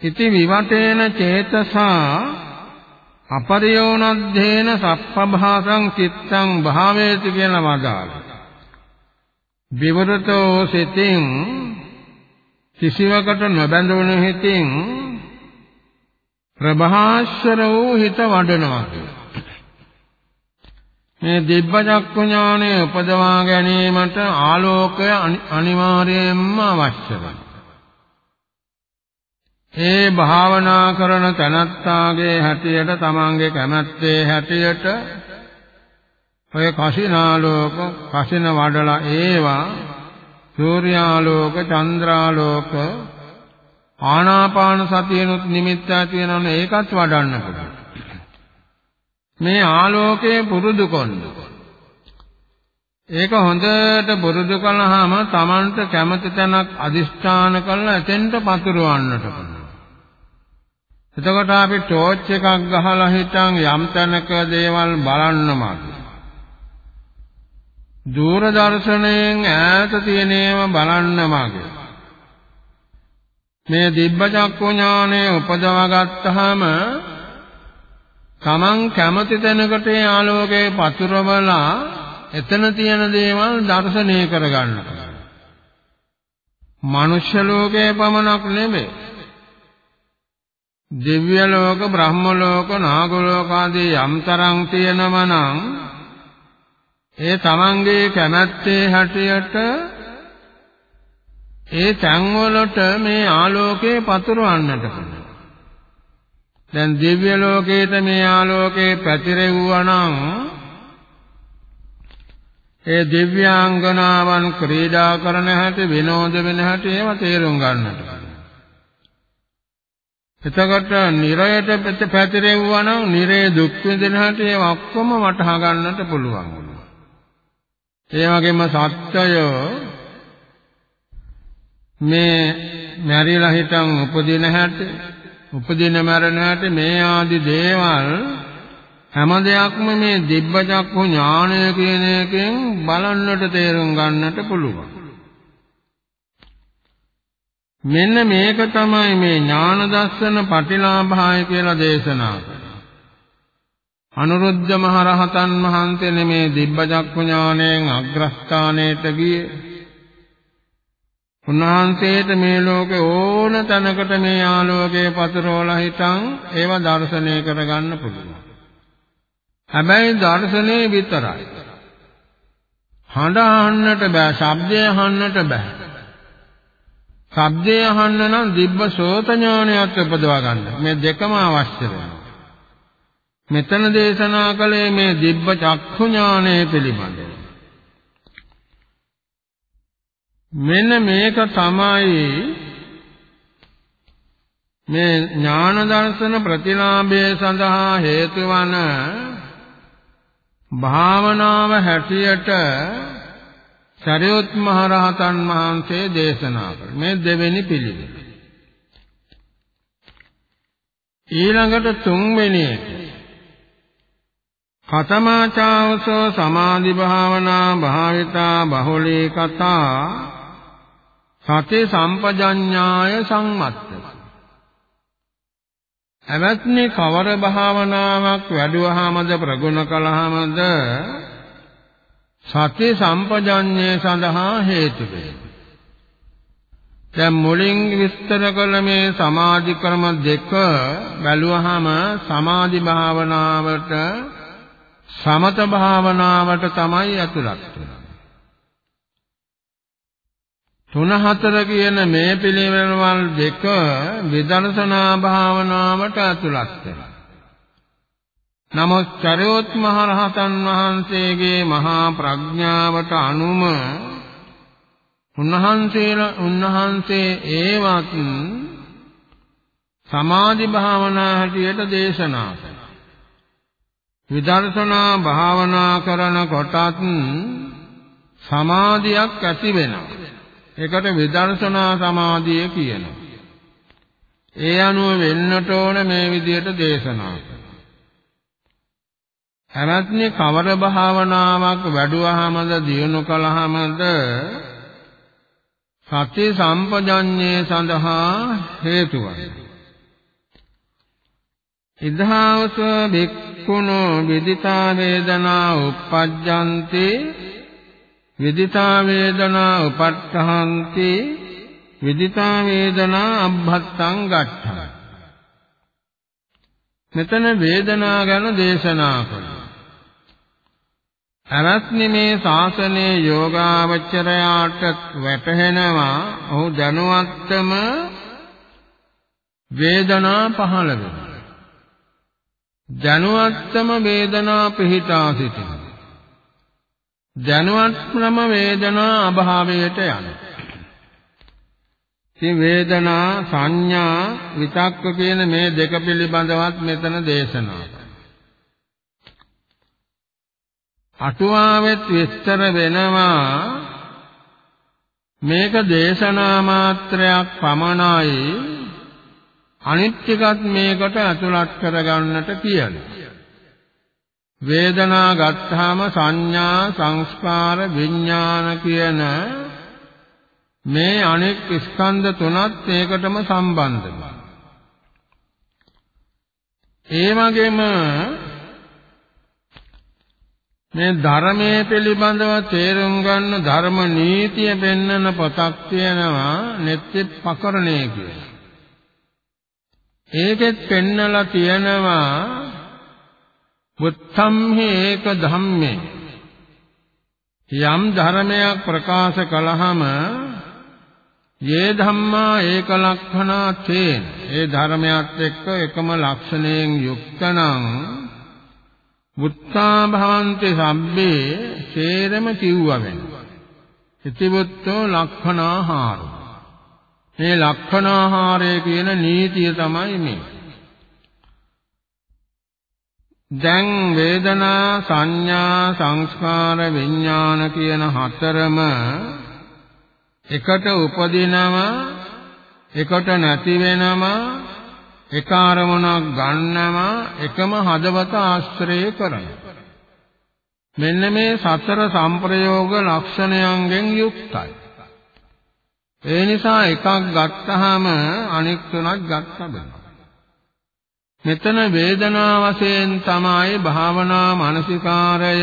ඉති විවටේන චේතසා අපරියෝනද්ධේන සප්පභාසං චිත්තං භාවේති කියන වදාළා. විවරතෝ සිතින් කිසිවකට නොබැඳුණු හිතින් ප්‍රභාස්වර වූ හිත වඩනවා කියලා. මේ දිබ්බ චක්කු ඥානය උපදවා ගැනීමට ආලෝකය අනිවාර්යයෙන්ම අවශ්‍යයි. ඒ භාවනා කරන තනත්තාගේ හැටියට තමන්ගේ කැමැත්තේ හැටියට ඔය කසිනාලෝක කසින වඩලා ඒවා සූර්යාලෝක චන්ද්‍රාලෝක ආනාපාන සතියනොත් නිමිත්ත ඇති වෙනවනේ ඒකත් වඩන්න පුළුවන්. මේ ආලෝකය පුරුදු කොන්න. ඒක හොඳට පුරුදු කළාම Tamanට කැමති තැනක් අදිෂ්ඨාන කරලා එතෙන්ට පතුරවන්නට පුළුවන්. එතකොට අපි ටෝච් එකක් ගහලා හිටන් යම් තැනක දේවල් බලන්න මාගේ. දූරදර්ශනයෙන් ඈත තියෙන ඒවා බලන්න මාගේ. මේ දිබ්බ චක්කු ඥානය උපදවා ගත්තාම Taman කැමති තැනකට ඒ ආලෝකයේ පතුරවලා එතන තියෙන දේවල් දර්ශනය කරගන්න. මනුෂ්‍ය ලෝකයේ පමණක් නෙමෙයි. දිව්‍ය ලෝක, බ්‍රහ්ම ලෝක, නාග ලෝක ආදී යම්තරම් තියෙනවා නම් ඒ තමන්ගේ කැමැත්තේ හැටියට ඒ තැන්වලට මේ ආලෝකය පතුරවන්නට පුළුවන්. දැන් දිව්‍ය ලෝකේට මේ ආලෝකේ පැතිරෙව්වා නම් ඒ දිව්‍යාංගනාවන් ක්‍රීඩා කරන හැටි විනෝද වෙන හැටි ඒව තේරුම් ගන්නට. එතකොට නිරයට පැතිරෙව්වා නම් නිරේ දුක් විඳින හැටි ඒව ඔක්කොම වටහා ගන්නට පුළුවන්. ඒ වගේම සත්‍යය මේ මැරිලා හිටන් උපදින හැටි උපදින මරණ හැටි මේ ආදි දේවල් හැම දෙයක්ම මේ දිබ්බ චක්ඛු ඥානය කියන එකෙන් බලන්නට තේරුම් ගන්නට පුළුවන්. මෙන්න මේක තමයි මේ ඥාන දර්ශන පටිලාභාය කියලා දේශනා කරන්නේ. අනුරුද්ධ මහ රහතන් වහන්සේ මේ දිබ්බ චක්ඛු ඥාණයෙන් අග්‍රස්ථානයට ගියේ. උන්වහන්සේට මේ ලෝකේ ඕන තැනකට මේ ආලෝකයේ පතරෝලා හිටන් ඒව දර්ශනය කරගන්න පුළුවන්. හැබැයි දර්ශනේ විතරයි. හඬ අහන්නට බෑ, ශබ්දය අහන්නට බෑ. ශබ්දය අහන්න නම් දිබ්බ සෝත ඥානයත් උපදවා ගන්න. මේ දෙකම අවශ්‍ය වෙනවා. මෙතන දේශනා කළේ මේ දිබ්බ චක්ඛු ඥානය පිළිබඳව. මෙන්න මේක තමයි මේ ඥාන දර්ශන ප්‍රතිලාභය සඳහා හේතු වන භාවනාව හැටියට සරියොත් මහ රහතන් වහන්සේ දේශනා කළ මේ දෙවෙනි පිළිවෙල. ඊළඟට තුන්වෙනි එක කතමාචාවසෝ සමාධි භාවනා භාවිතා බහුලී කතා සති සම්පජඤ්ඤාය සම්මත්තති එවත්නි කවර භාවනාවක් වැඩුවාමද ප්‍රගුණ කළාමද සති සම්පජඤ්ඤය සඳහා හේතු වේ. දැන් මුලින් විස්තර කළ මේ සමාධි ක්‍රම දෙක බැලුවහම සමාධි භාවනාවට සමත භාවනාවට තමයි ඇතුළත් වෙන්නේ. තුන හතර කියන මේ පිළිවෙළවල් දෙක විදර්ශනා භාවනාවට ඇතුළත් වෙනවා. නමුත් චරයොත් මහ රහතන් වහන්සේගේ මහා ප්‍රඥාවට අනුම උන්වහන්සේලා උන්වහන්සේ ඒවත් සමාධි භාවනා හැටියට දේශනා කළා. විදර්ශනා භාවනා කරන කොටත් සමාධියක් ඇති වෙනවා. ඒකට විදර්ශනා සමාධිය කියනවා. ඒ අනුව වෙන්නට ඕන මේ විදිහට දේශනා හැමත්නි කවර භාවනාවක් වැඩුවාමද දියුණු කළාමද සති සම්පජඤ්ඤේ සඳහා හේතු වන්නේ. ඉදහාවස බික්ඛුනෝ විදිතා වේදනා uppajjanti විදිතා වේදනා උපට්ඨහන්ති විදිතා වේදනා අබ්බත්තං ගච්ඡන මෙතන වේදනා ගැන දේශනා කළා අරත්නි මේ ශාසනයේ යෝගාවචරයාට වැටහෙනවා ඔහු දැනුවත්වම වේදනා පහළ වෙනවා. දැනුවත්වම වේදනා පිහිටා සිටිනවා. දැනුවත්ම වේදනා අභාවයට යන. ඉතින් වේදනා සංඥා විතක්ක කියන මේ දෙක පිළිබඳවත් මෙතන දේශනා අටුවාවෙත් විස්තර වෙනවා මේක දේශනා මාත්‍රයක් පමණයි අනිත් ටිකත් මේකට ඇතුළත් කරගන්නට කියලා. වේදනා ගත්තාම සංඥා සංස්කාර විඥාන කියන මේ අනෙක් ස්කන්ධ තුනත් ඒකටම සම්බන්ධයි. ඒ වගේම මේ ධර්මයේ පිළිබඳව තේරුම් ගන්න ධර්ම නීතිය පෙන්වන පොතක් තියෙනවා නෙත්ති පකරණේ කියලා. ඒකෙත් පෙන්නලා තියෙනවා මුත්තම්හි ඒක ධම්මේ යම් ධර්මයක් ප්‍රකාශ කළාම යේ ධම්මා ඒක ලක්ෂණා තේන ඒ ධර්මයක් එක්ක එකම ලක්ෂණයෙන් යුක්තනම් මුත්තා භවන්ති සබ්බේ සේරම කිව්වවෙන ඉතිවුත්තෝ ලක්ෂණාහාරෝ මේ ලක්ෂණාහාරය කියන නීතිය තමයි මේ. දැන් වේදනා සංඥා සංස්කාර විඥාන කියන හතරම එකට උපදිනම එකට නැති වෙනම එක අරමුණක් ගන්නම එකම හදවත ආශ්‍රය කරන. මෙන්න මේ සතර සංප්‍රයෝග ලක්ෂණයන්ගෙන් යුක්තයි. ඒ නිසා එකක් ගත්තාම අනෙක් තුනක් ගත්ත බෑ මෙතන වේදනා වශයෙන් තමයි භාවනා මානසිකාරය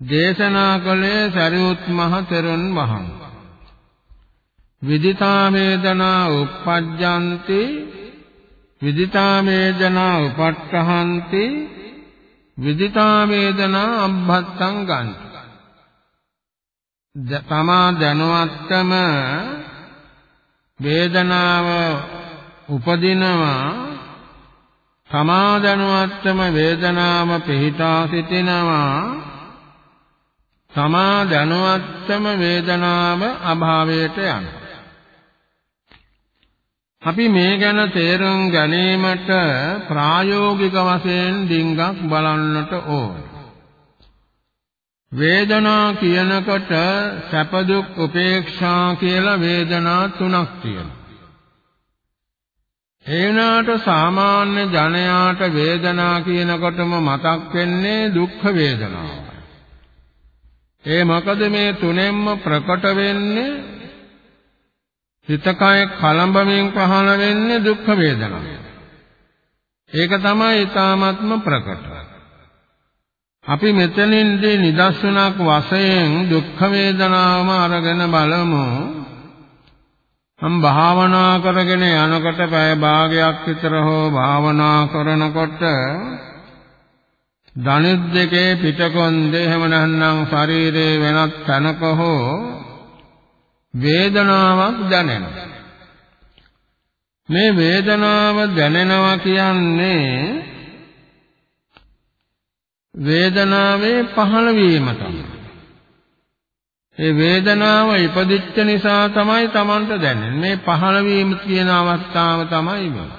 දේශනා කළේ සරියුත් මහ තෙරුන් වහන්සේ. විදිතා වේදනා උප්පජ්ජಂತಿ විදිතා වේදනා උපට්ඨහන්ති විදිතා වේදනා අබ්බත්තං ගන්ති. තමා දැනුවත්කම වේදනාව උපදිනවා තමා දැනුවත්කම වේදනාව පිහිටා සිටිනවා තමා දැනුවත්කම වේදනාව අභාවයට යනවා අපි මේ ගැන තේරුම් ගැනීමට ප්‍රායෝගික වශයෙන් ඩිංගක් බලන්නට ඕන. වේදනා කියනකොට සැප දුක් උපේක්ෂා කියලා වේදනා තුනක් තියෙනවා. ඒ වුණාට සාමාන්‍ය ජනයාට වේදනා කියනකොටම මතක් වෙන්නේ දුක් වේදනාව. ඒ මොකද මේ තුනෙන්ම ප්‍රකට වෙන්නේ හිතකය කලඹමින් පහළ වෙන්නේ දුක් වේදනාව. ඒක තමයි ඊ타ත්ම ප්‍රකට. අපි මෙතනින්දී නිදර්ශනක් වශයෙන් දුක් වේදනාවම අරගෙන බලමු. මම භාවනා කරගෙන යනකොට පැය භාගයක් විතර හෝ භාවනා කරනකොට ධනිත් දෙකේ පිටකොන්දේ එහෙම නැත්නම් ශරීරයේ වෙනත් තැනක හෝ වේදනාවක් දැනෙනවා. මේ වේදනාව දැනෙනවා කියන්නේ වේදනාවේ පහළ වීම තමයි. ඒ වේදනාව ඉපදිච්ච නිසා තමයි Tamanට දැනෙන්නේ. මේ පහළ වීම කියන අවස්ථාව තමයි මේ.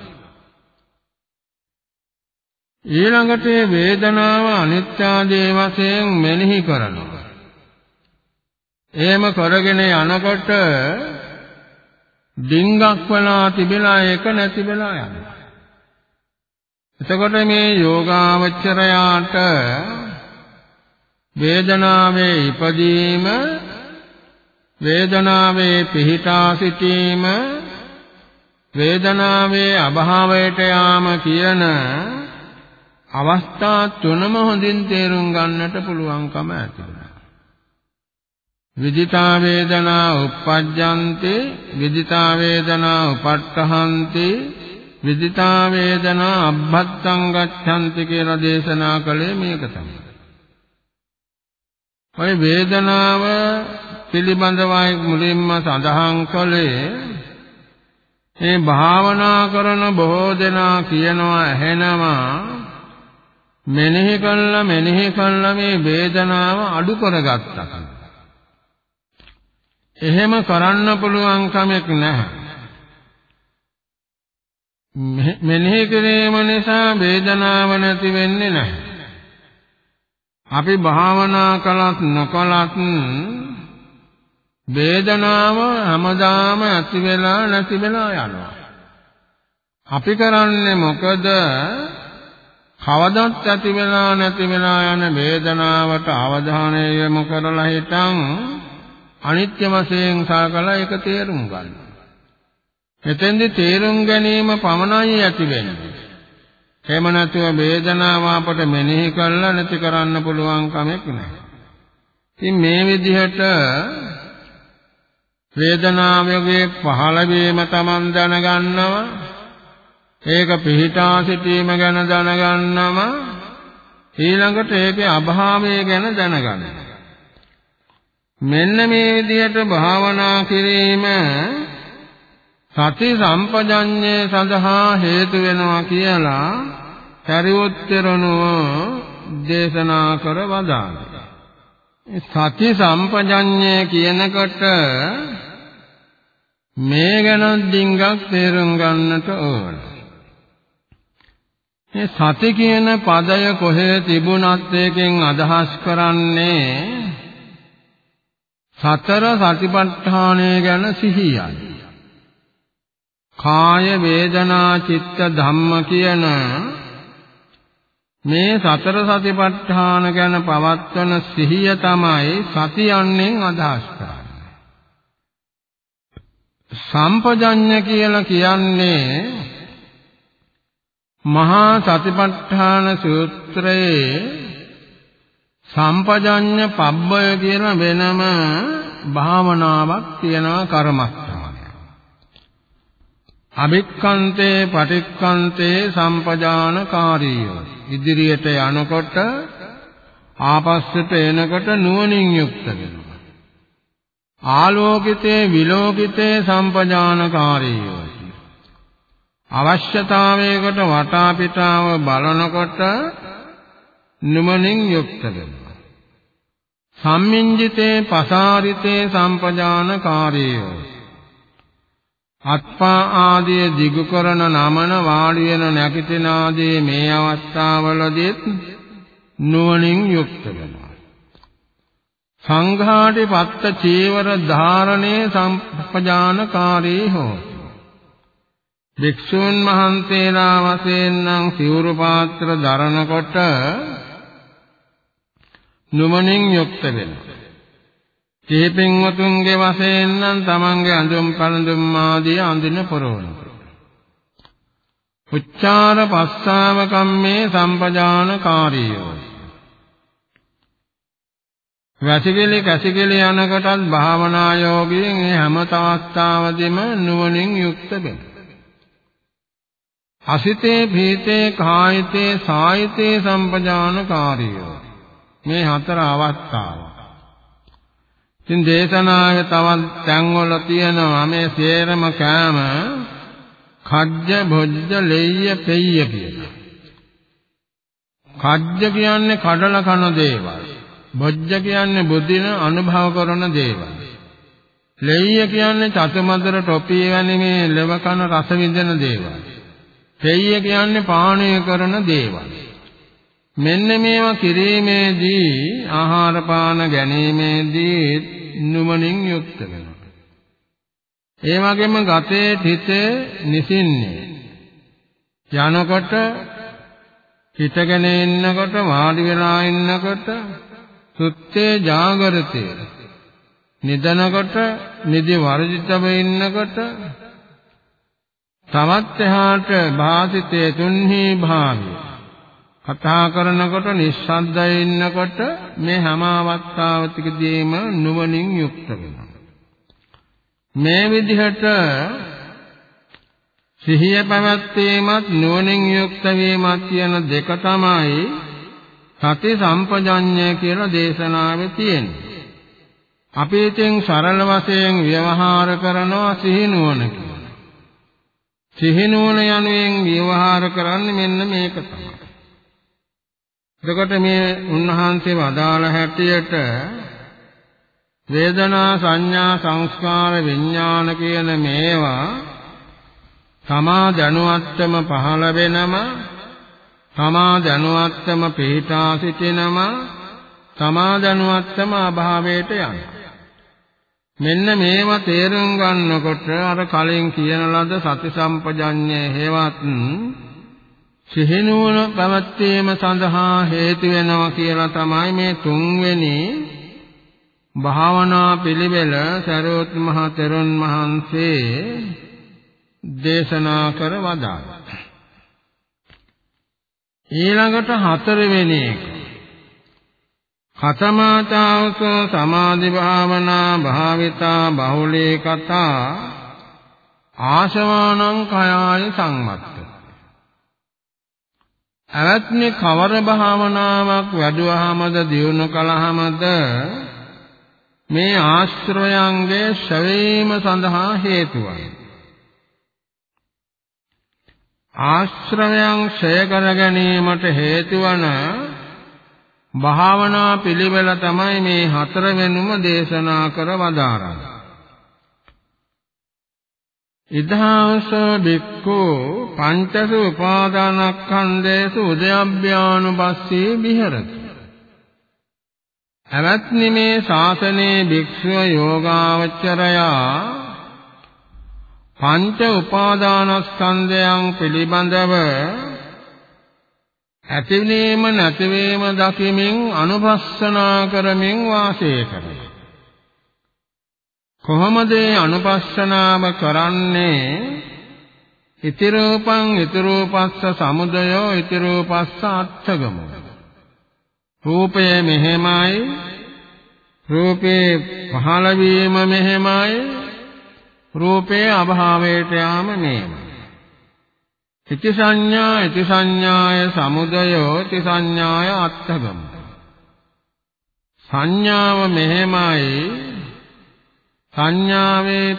ඊළඟට මේ වේදනාව අනිත්‍යාදී වශයෙන් මෙනෙහි කරනවා. එහෙම කරගෙන යනකොට ඩිංගක් වෙලා තිබෙලා ඒක නැති වෙලා යනවා. එතකොට මේ යෝගාවචරයාට වේදනාවේ ඉපදීම වේදනාවේ පිහිටා සිටීම වේදනාවේ අභාවයට යාම කියන අවස්ථා තුනම හොඳින් තේරුම් ගන්නට පුළුවන්කම ඇතිවෙනවා. විදිතා වේදනා uppajjanti විදිතා වේදනා උපට්ඨහන්ති විදිතා වේදනා අබ්බත්තං ගච්ඡanti කියලා දේශනා කළේ මේක තමයි. ඔය වේදනාව පිළිබඳවයි මුලින්ම සඳහන් කළේ මේ භාවනා කරන බොහෝ දෙනා කියනවා ඇහෙනවා මෙනෙහි කළා මෙනෙහි කළා මේ වේදනාව අඩු කරගත්තා. එහෙම කරන්න පුළුවන් කමක් නැහැ. මෙනෙහි කිරීම නිසා වේදනාව නැති වෙන්නේ නැහැ. අපි භාවනා කළත් නොකළත් වේදනාව හැමදාම ඇති වෙලා නැති වෙලා යනවා. අපි කරන්නේ මොකද? කවදත් ඇති වෙලා නැති වෙලා යන වේදනාවට අවධානය යොමු කරලා හිටන් අනිත්‍ය වශයෙන් සාකලා ඒක තේරුම් ගන්න. මෙතෙන්දි තේරුම් ගැනීම පමණයි ඇති වෙන්නේ. එහෙම නැතුව වේදනාව අපට මෙනෙහි කරලා නැති කරන්න පුළුවන් කමක් නැහැ. ඉතින් මේ විදිහට වේදනාවගේ පහළ වීම Taman දැනගන්නවා. ඒක පිහිටා සිටීම ගැන දැනගන්නවා. ඊළඟට ඒකේ අභාවය ගැන දැනගන්නවා. මෙන්න මේ විදිහට භාවනා කිරීම සති සම්පජඤ්ඤය සඳහා හේතු වෙනවා කියලා පරිවුත්තරණව දේශනා කර වදාළා. සති සම්පජඤ්ඤය කියනකොට මේ ගැන ඩිංගක් තේරුම් ගන්නට ඕන. මේ සති කියන පදය කොහේ තිබුණත් එකෙන් අදහස් කරන්නේ සතර සතිපට්ඨානය ගැන සිහියයි. කාය වේදනා චිත්ත ධම්ම කියන මේ සතර සතිපට්ඨාන ගැන පවත්වන සිහිය තමයි සතියන්ෙන් අදහස් කරන්නේ. සම්පජඤ්ඤ කියලා කියන්නේ මහා සතිපට්ඨාන සූත්‍රයේ සම්පජඤ්ඤ පබ්බය කියන වෙනම භාවනාවක් තියෙනවා කර්මස්ථාන. අභික්ඛන්තේ පටික්ඛන්තේ සම්පජානකාරීය. ඉදිරියට යනකොට ආපස්සට එනකොට නුවණින් යුක්ත වෙනවා. ආලෝකිතේ විලෝකිතේ සම්පජානකාරීය. අවශ්‍යතාවයකට වටා පිටාව බලනකොට නුවණින් යුක්ත වෙනවා. සම්මිංජිතේ පසාරිතේ සම්පජානකාරීය. අත්පා ආදී දිගු කරන නමන වාඩි වෙන නැගිටින ආදී මේ අවස්ථාවලදීත් නුවණින් යුක්ත වෙනවා. සංඝාටි පත්ත චීවර ධාරණේ සම්පජානකාරී හෝති. භික්ෂුන් වහන්සේලා වශයෙන් නම් සිවුරු පාත්‍ර දරනකොට නුවණින් යුක්ත වෙනවා. ඒ පින්වතුන්ගේ වශයෙන් නම් තමන්ගේ අඳුම් පළඳුම් ආදී අඳින පොරවන. උච්චාර පස්සාව කම්මේ සම්පජානකාරීයෝ. වැසිකිලි කැසිකිලි යනකොටත් භාවනා යෝගයෙන් මේ හැම තවස්තාවදීම නුවණින් යුක්ත වෙනවා. අසිතේ භීතේ කායිතේ සායිතේ සම්පජානකාරීයෝ. මේ හතර අවස්ථාව. ඉතින් දේශනාවේ තවත් තැන්වල තියෙනවා මේ සේරම කෑම කජ්ජ භොජ්ජ ලෙය්‍ය පෙය්‍ය කියලා. කජ්ජ කියන්නේ කඩල කන දේවල්. භොජ්ජ කියන්නේ බුද්ධින අනුභව කරන දේවල්. ලෙය්‍ය කියන්නේ චතුමදර ටොපිය වැනි මේ ලෙව කන රස විඳින දේවල්. පෙය්‍ය කියන්නේ පානය කරන දේවල්. මෙන්න මේවා කිරීමේදී ආහාර පාන ගැනීමේදී නුමනින් යුක්ත වෙනවා. ඒ වගේම ගතේ හිත නිසින්නේ. යනකොට හිතගෙන ඉන්නකොට වාඩි වෙලා ඉන්නකොට සුත්තේ ජාගරතේ නිදනකොට නිදි වර්ජිතව ඉන්නකොට තවත් එහාට භාසිතේ තුන්හි භාවය කතා කරනකොට නිස්සද්දව ඉන්නකොට මේ හැම අවස්ථාවකදීම නුවණින් යුක්ත වෙනවා. මේ විදිහට සිහිය පැවැත්වීමත් නුවණින් යුක්ත වීමත් කියන දෙක තමයි සති සම්පජඤ්ඤය කියලා දේශනාවේ තියෙන්නේ. අපි ඉතින් සරල වශයෙන් ව්‍යවහාර කරනවා සිහි නුවණ කියලා. සිහි නුවණ යනුවෙන් ව්‍යවහාර කරන්නේ මෙන්න මේක තමයි. එතකොට මේ උන්වහන්සේ වදාළ හැටියට වේදනා සංඥා සංස්කාර විඥාන කියන මේවා තමා දැනුවත්වම පහළ වෙනම තමා දැනුවත්වම පිහිටා සිටිනම තමා දැනුවත්වම අභාවයට යන. මෙන්න මේවා තේරුම් ගන්නකොට අර කලින් කියන ලද සති සම්පජඤ්ඤය හේවත් සිහිනුවන පැවැත්වීම සඳහා හේතු වෙනවා කියලා තමයි මේ තුන්වෙනි භාවනා පිළිවෙල සරෝත් මහ තෙරුන් වහන්සේ දේශනා කර වදාළා. ඊළඟට හතරවෙනි එක කතමාතාවස සමාධි භාවනා භාවිතා බහුලේ කතා ආශවානං කයාය සංමත්ත ඇවැත්නි කවර භාවනාවක් වැඩුවාමද දියුණු කළාමද මේ ආශ්‍රයයන්ගේ ශවීම සඳහා හේතුවයි. ආශ්‍රවයන් ක්ෂය කර ගැනීමට හේතු වන භාවනා පිළිවෙල තමයි මේ හතර වෙනුම දේශනා කර වදාරන්නේ. ඉදහාස බික්ඛු පංචසු උපාදානස්කන්ධේසු උදයබ්භ්‍යානුපස්සී විහෙරති. අවත්නි මේ ශාසනයේ භික්ෂුව යෝගාවචරයා පංච උපාදානස්කන්ධයන් පිළිබඳව ඇතිවීම නැතිවීම දකිමින් අනුපස්සනා කරමින් වාසය කරයි. කොහොමද අනුපස්සනාව කරන්නේ? ඉතිරූපං ඉතිරූපස්ස සමුදයෝ ඉතිරූපස්ස අත්ථගමෝ. රූපය මෙහෙමයි. රූපේ පහළ වීම මෙහෙමයි. රූපේ අභාවයට යාම මෙහෙමයි. ඉති සංඥා ඉති සංඥාය සමුදයෝ ඉති සංඥාය අත්ථගම සංඥාව මෙහෙමයි. සංඥාවේ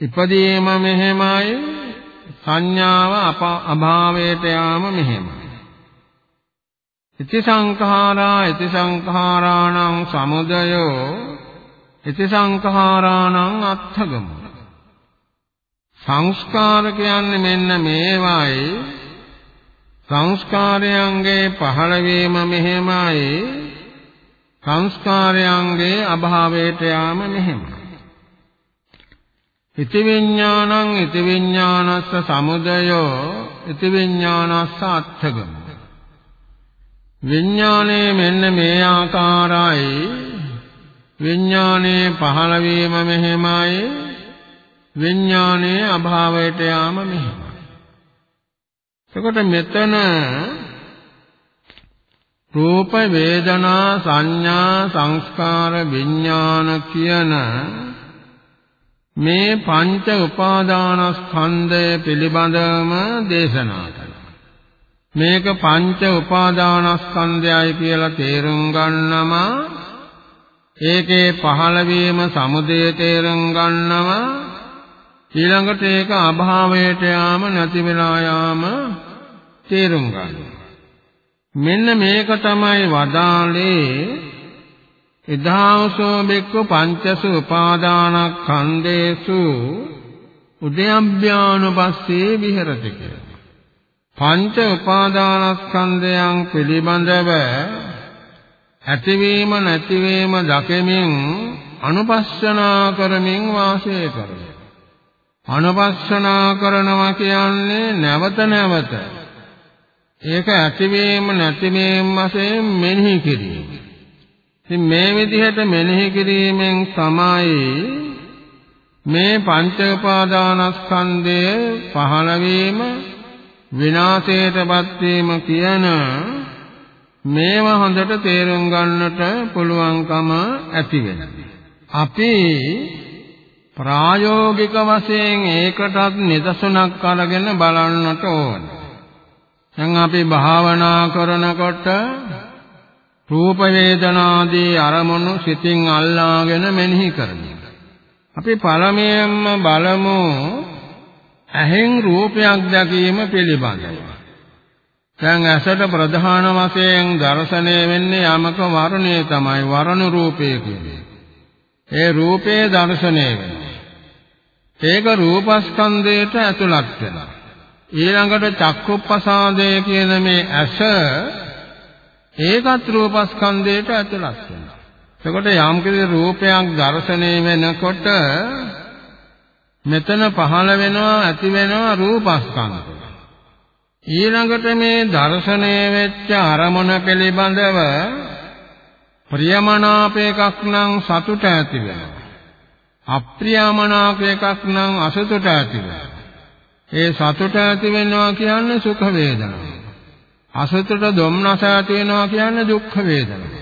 ඉපදීම මෙහෙමයි සංඥාව අභාවයට යාම මෙහෙමයි. ඉති සංඛාරා ඉති සංඛාරාණං සමුදයෝ ඉති සංඛාරාණං අත්ථගමෝ. සංස්කාර කියන්නේ මෙන්න මේවයි. සංස්කාරයන්ගේ පහළවීම මෙහෙමයි. සංස්කාරයන්ගේ අභාවයට යාම මෙහෙමයි ඉති විඥානං ඉති විඥානස්ස සමුදයෝ ඉති විඥානස්ස අත්ථගම. විඥානයේ මෙන්න මේ ආකාරයි. විඥානයේ පහළවීම මෙහෙමයි. විඥානයේ අභාවයට යාම මෙහෙමයි. එතකොට මෙතන රූප වේදනා සංඥා සංස්කාර විඥාන කියන මේ පංච උපාදානස්කන්ධය පිළිබඳවම දේශනා කළා. මේක පංච උපාදානස්කන්ධයයි කියලා තේරුම් ගන්නම ඒකේ පහළ වීම සමුදය තේරුම් ගන්නවා ඊළඟට ඒක අභාවයට යාම නැති වෙලා යාම තේරුම් ගන්න. මෙන්න මේක තමයි වදාළේ එදාවසෝ බෙක්ක පංචසු උපාදානස්කන්ධේසු උදයබ්භ්‍යානුපස්සේ විහෙරති කියලා. පංච උපාදානස්කන්ධයන් පිළිබඳව ඇතිවීම නැතිවීම දකෙමින් අනුපස්සනා කරමින් වාසය කරයි. අනුපස්සනා කරනවා කියන්නේ නැවත නැවත ඒක ඇතිවීම නැතිවීම වශයෙන් මෙනෙහි කිරීම. ඉතින් මේ විදිහට මෙනෙහි කිරීමෙන් තමයි මේ පංච උපාදානස්කන්ධය පහළ වීම විනාශයටපත් වීම කියන මේව හොඳට තේරුම් ගන්නට පුළුවන්කම ඇති වෙනවා. අපි ප්‍රායෝගික වශයෙන් ඒකටත් නිදසුනක් අරගෙන බලන්නට ඕන. දැන් අපි භාවනා කරනකොට රූප වේදනාදී අරමුණු සිතින් අල්ලාගෙන මෙනෙහි කරනවා. අපි පළමුවෙන්ම බලමු ඇහෙන් රූපයක් දැකීම පිළිබඳව. දැන් ඇසට ප්‍රධාන වශයෙන් දැర్శණය වෙන්නේ යමක වර්ණය තමයි වර්ණ රූපය කියන්නේ. ඒ රූපයේ දැర్శණය වෙන්නේ. ඒක රූපස්කන්ධයට ඇතුළත් වෙනවා. ඊළඟට චක්කුප්පසාදය කියන මේ ඇස ඒකත් රූපස්කන්ධයට ඇතුළත් වෙනවා. එතකොට යම් කිසි රූපයක් දැర్శණය වෙනකොට මෙතන පහළ වෙනවා ඇති වෙනවා රූපස්කන්ධ. ඊළඟට මේ දැర్శණය වෙච්ච අරමුණ පිළිබඳව ප්‍රියමනාප එකක් නම් සතුට ඇති වෙනවා. අප්‍රියමනාප එකක් නම් අසතුට ඇති වෙනවා. ඒ සතුට ඇති වෙනවා කියන්නේ සුඛ වේදනාව. අසතුට දුම්නස ඇති වෙනවා කියන්නේ දුක්ඛ වේදනාව.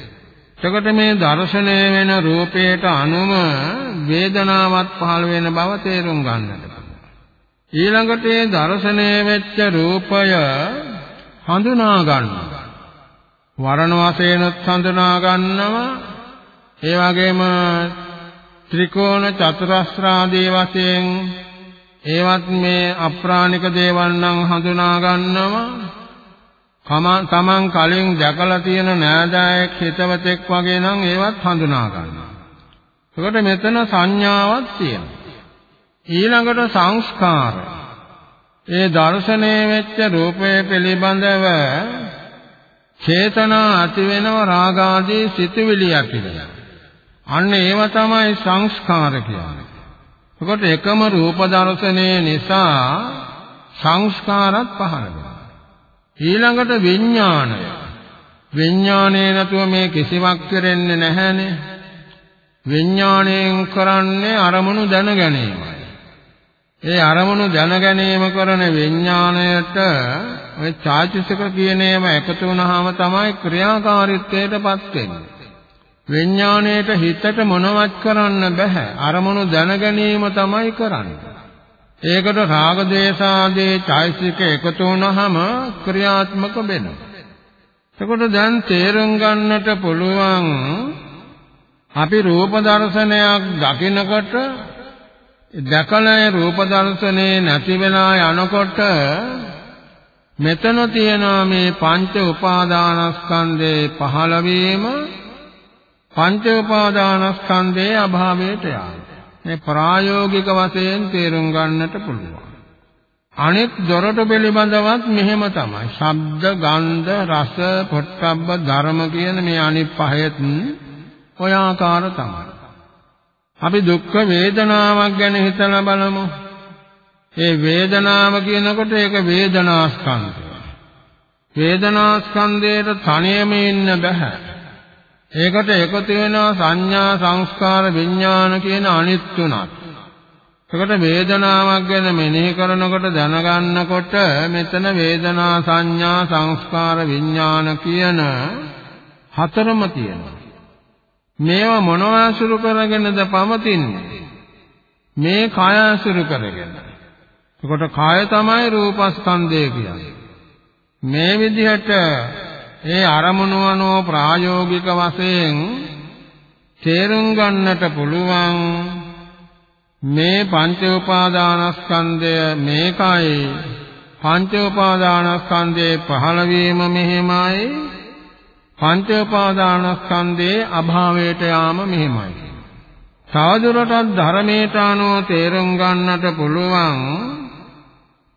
එතකොට මේ දර්ශනය වෙන රූපයට අනුම වේදනාවක් පහළ වෙන බව තේරුම් ගන්නට ඊළඟට ඒ දර්ශනය වෙච්ච රූපය හඳුනා ගන්නවා. වර්ණ වශයෙන් හඳුනා ගන්නවා ඒ වගේම ත්‍රිකෝණ චතුරස්‍රාදී වශයෙන් ඒවත් මේ අප්‍රාණික දේවල් නම් හඳුනා ගන්නවා තමන් කලින් දැකලා තියෙන නෑදෑයෙක් හිතවතෙක් වගේ නම් ඒවත් හඳුනා ගන්නවා. ඒකට මෙතන සංඥාවක් තියෙනවා. ඊළඟට සංස්කාර. ඒ දර්ශනයේ වෙච්ච රූපය පිළිබඳව චේතනා ඇති වෙනව රාගාදී සිතුවිලි ඇති වෙනවා. අන්න ඒව තමයි සංස්කාර කියන්නේ. එතකොට එකම රූප දර්ශනයේ නිසා සංස්කාරත් පහළ වෙනවා. ඊළඟට විඥාණය. විඥාණය නැතුව මේ කිසිවක් කරෙන්නේ නැහැනේ. විඥාණයෙන් කරන්නේ අරමුණු දැන ගැනීමයි. ඒ අරමුණු දැන ගැනීම කරන විඥාණයට ඔය චාචිසක කියන ඒවා එකතු වුණාම තමයි ක්‍රියාකාරීත්වයටපත් වෙන්නේ. විඥාණයට හිතට මොනවත් කරන්න බෑ. අරමුණු දැන ගැනීම තමයි කරන්නේ. ඒකට රාග දේශාදී චෛසික එකතු වුණාම ක්‍රියාත්මක වෙනවා. එතකොට දැන් තේරුම් ගන්නට පුළුවන් අපි රූප දර්ශනයක් දකිනකොට දැකලා රූප දර්ශනේ නැති වෙලා යනකොට මෙතන තියෙනවා මේ පංච උපාදානස්කන්ධේ පහළ වීම පංච උපාදානස්කන්ධයේ අභාවයට යාම. මේ ප්‍රායෝගික වශයෙන් තේරුම් ගන්නට පුළුවන්. අනෙක් දොරටු පිළිබඳවත් මෙහෙම තමයි. ශබ්ද, ගන්ධ, රස, පොට්ටබ්බ ධර්ම කියන මේ අනිත් පහෙත් ඔය ආකාර තමයි. අපි දුක් වේදනාවක් ගැන හිතලා බලමු. ඒ වේදනාව කියනකොට ඒක වේදනාස්කන්ධය. වේදනාස්කන්ධයට තනියම ඉන්න බෑ. ඒකට එකතු වෙනවා සංඥා සංස්කාර විඥාන කියන අනිත් තුනක්. ඒකට වේදනාවක් ගැන මෙනෙහි කරනකොට දැනගන්නකොට මෙතන වේදනා සංඥා සංස්කාර විඥාන කියන හතරම තියෙනවා. මේවා මොනවා අසුරු කරගෙනද පවතින්නේ? මේ කය අසුරු කරගෙන. එතකොට කය තමයි රූපස්කන්ධය කියන්නේ. මේ විදිහට ඒ අරමුණු අනුව ප්‍රායෝගික වශයෙන් තේරුම් ගන්නට පුළුවන් මේ පංච උපාදානස්කන්ධය මේකයි. පංච උපාදානස්කන්ධයේ පහළ වීම මෙහෙමයි. පංච උපාදානස්කන්ධයේ අභාවයට යාම මෙහෙමයි. තවදුරටත් ධර්මයට අනුව තේරුම් ගන්නට පුළුවන්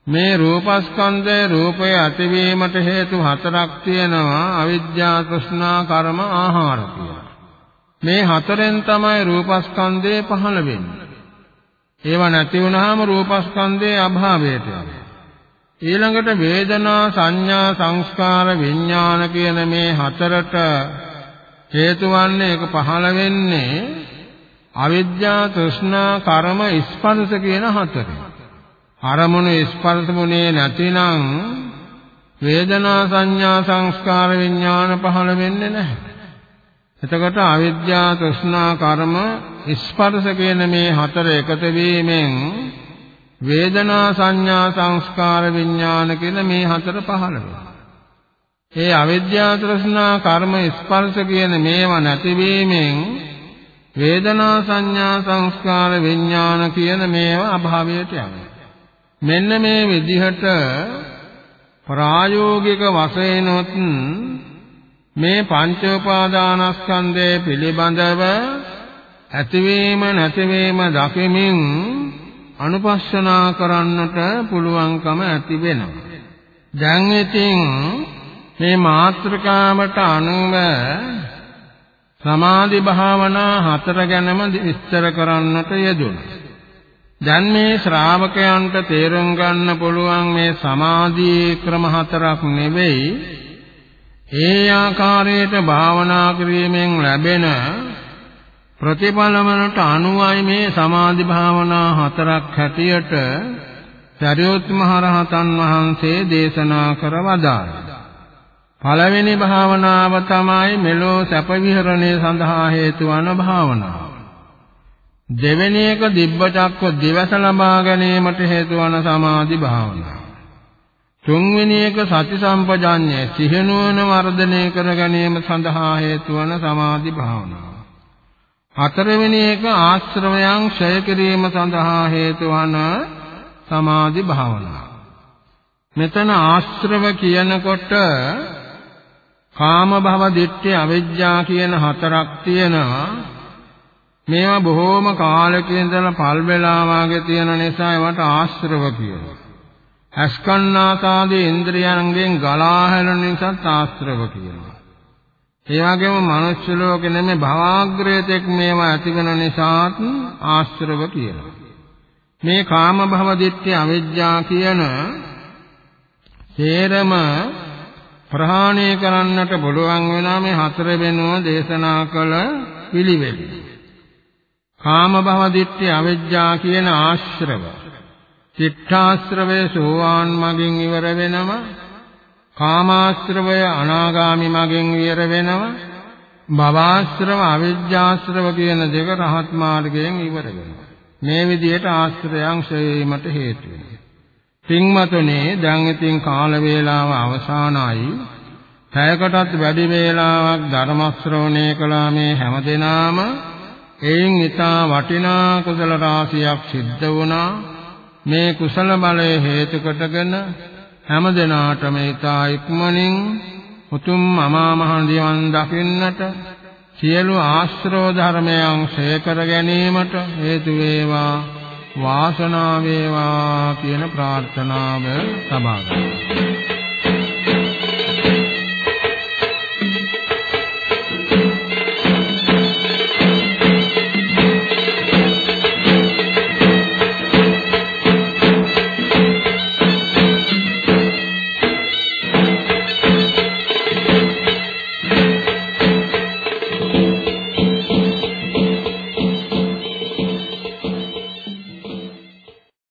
මේ රූපස්කන්ධය රූපය ඇතිවීමට හේතු හතරක් තියෙනවා අවිද්‍යා තෘෂ්ණා කර්ම ආහාර කියලා. මේ හතරෙන් තමයි රූපස්කන්ධය පහළ වෙන්නේ. ඒව නැති වුනහම රූපස්කන්ධයේ අභාවයට යනවා. ඊළඟට වේදනා සංඥා සංස්කාර විඥාන කියන මේ හතරට හේතු වන්නේ ඒක පහළ වෙන්නේ අවිද්‍යා තෘෂ්ණා කර්ම ස්පර්ශ කියන හතරෙන්. අරමුණු ස්පර්ශමුනේ නැතිනම් වේදනා සංඥා සංස්කාර විඥාන පහළ වෙන්නේ නැහැ. එතකොට අවිද්‍යා තෘෂ්ණා කර්ම ස්පර්ශ කියන මේ හතර එකතු වීමෙන් වේදනා සංඥා සංස්කාර විඥාන කියන මේ හතර පහළ වෙනවා. ඒ අවිද්‍යා තෘෂ්ණා කර්ම ස්පර්ශ කියන මේවා නැතිවීමෙන් වේදනා සංඥා සංස්කාර විඥාන කියන මේවා අභාවයට යනවා. මෙන්න මේ විදිහට ප්‍රායෝගික වශයෙන්ොත් මේ පංච උපාදානස්කන්ධය පිළිබඳව ඇතිවීම නැතිවීම දකිමින් අනුපස්සනා කරන්නට පුළුවන්කම ඇති වෙනවා. දැන් ඉතින් මේ මාත්‍රකාවට අනුව සමාධි භාවනා හතර ගැනම විස්තර කරන්නට යෙදුණා. දැන් මේ ශ්‍රාවකයන්ට තේරුම් ගන්න පුළුවන් මේ සමාධි ක්‍රම හතරක් නෙවෙයි ඒ ආකාරයට භාවනා කිරීමෙන් ලැබෙන ප්‍රතිඵල වලට අනුවයි මේ සමාධි භාවනා හතරක් හැටියට සරියොත් මහ රහතන් වහන්සේ දේශනා කර වදාළා. පළවෙනි භාවනාව තමයි මෙලෝ සැප විහරණය සඳහා හේතු වන භාවනාව. දෙවෙනි එක දිබ්බචක්ක දිවස ලබා ගැනීමට හේතු වන සමාධි භාවනාව. තුන්වෙනි එක සති සම්පජාඤ්ඤය සිහිනුවන වර්ධනය කර ගැනීම සඳහා හේතු වන සමාධි භාවනාව. හතරවෙනි එක ආශ්‍රවයන් ක්ෂය කිරීම සඳහා හේතු වන සමාධි භාවනාව. මෙතන ආශ්‍රව කියනකොට කාම භව දිට්ඨි අවිජ්ජා කියන හතරක් තියෙනවා. මේවා බොහෝම කාලෙක ඉඳලා පල් වෙලා වාගේ තියෙන නිසා ඒවට ආශ්‍රව කියනවා. අස්කන්නාසාදී ඉන්ද්‍රියයන්ගෙන් ගලා හැලෙන නිසා ආශ්‍රව කියනවා. ඒ වගේම මනුෂ්‍ය ලෝකෙ නෙමෙයි භවාග්‍රයතෙක් මේවා ඇති වෙන නිසාත් ආශ්‍රව කියනවා. මේ කාම භව දිට්ඨි අවිජ්ජා කියන හේරම ප්‍රහාණය කරන්නට පුළුවන් වෙනා මේ හතර වෙනුව දේශනා කළ පිළිවෙල. කාම භව දිට්ඨි අවිජ්ජා කියන ආශ්‍රව. චිත්තාශ්‍රවය සෝවාන් මගින් ඉවර වෙනවා. කාමාශ්‍රවය අනාගාමි මගින් ඉවර වෙනවා. භවආශ්‍රව අවිජ්ජාශ්‍රව කියන දෙක රහත් මාර්ගයෙන් ඉවර වෙනවා. මේ විදිහට ආශ්‍රයයන් ශ්‍රේමට හේතු වෙනවා. පින්මතුනේ දැන් ඉතින් කාල වේලාව අවසానයි. පැයකටත් වැඩි වේලාවක් ධර්ම ශ්‍රවණය කළා මේ හැමදෙනාම එයින් ඊතා වටිනා කුසල රාශියක් සිද්ධ වුණා. මේ කුසල බලය හේතු කොටගෙන හැම දිනාටම ඊතා ඉක්මනින් උතුම් අමා මහ නිවන් දකින්නට සියලු ආශ්‍රව ධර්මයන් ශේකර ගැනීමට හේතු වේවා වාසනාව වේවා කියන ප්‍රාර්ථනාව සබා ගන්නවා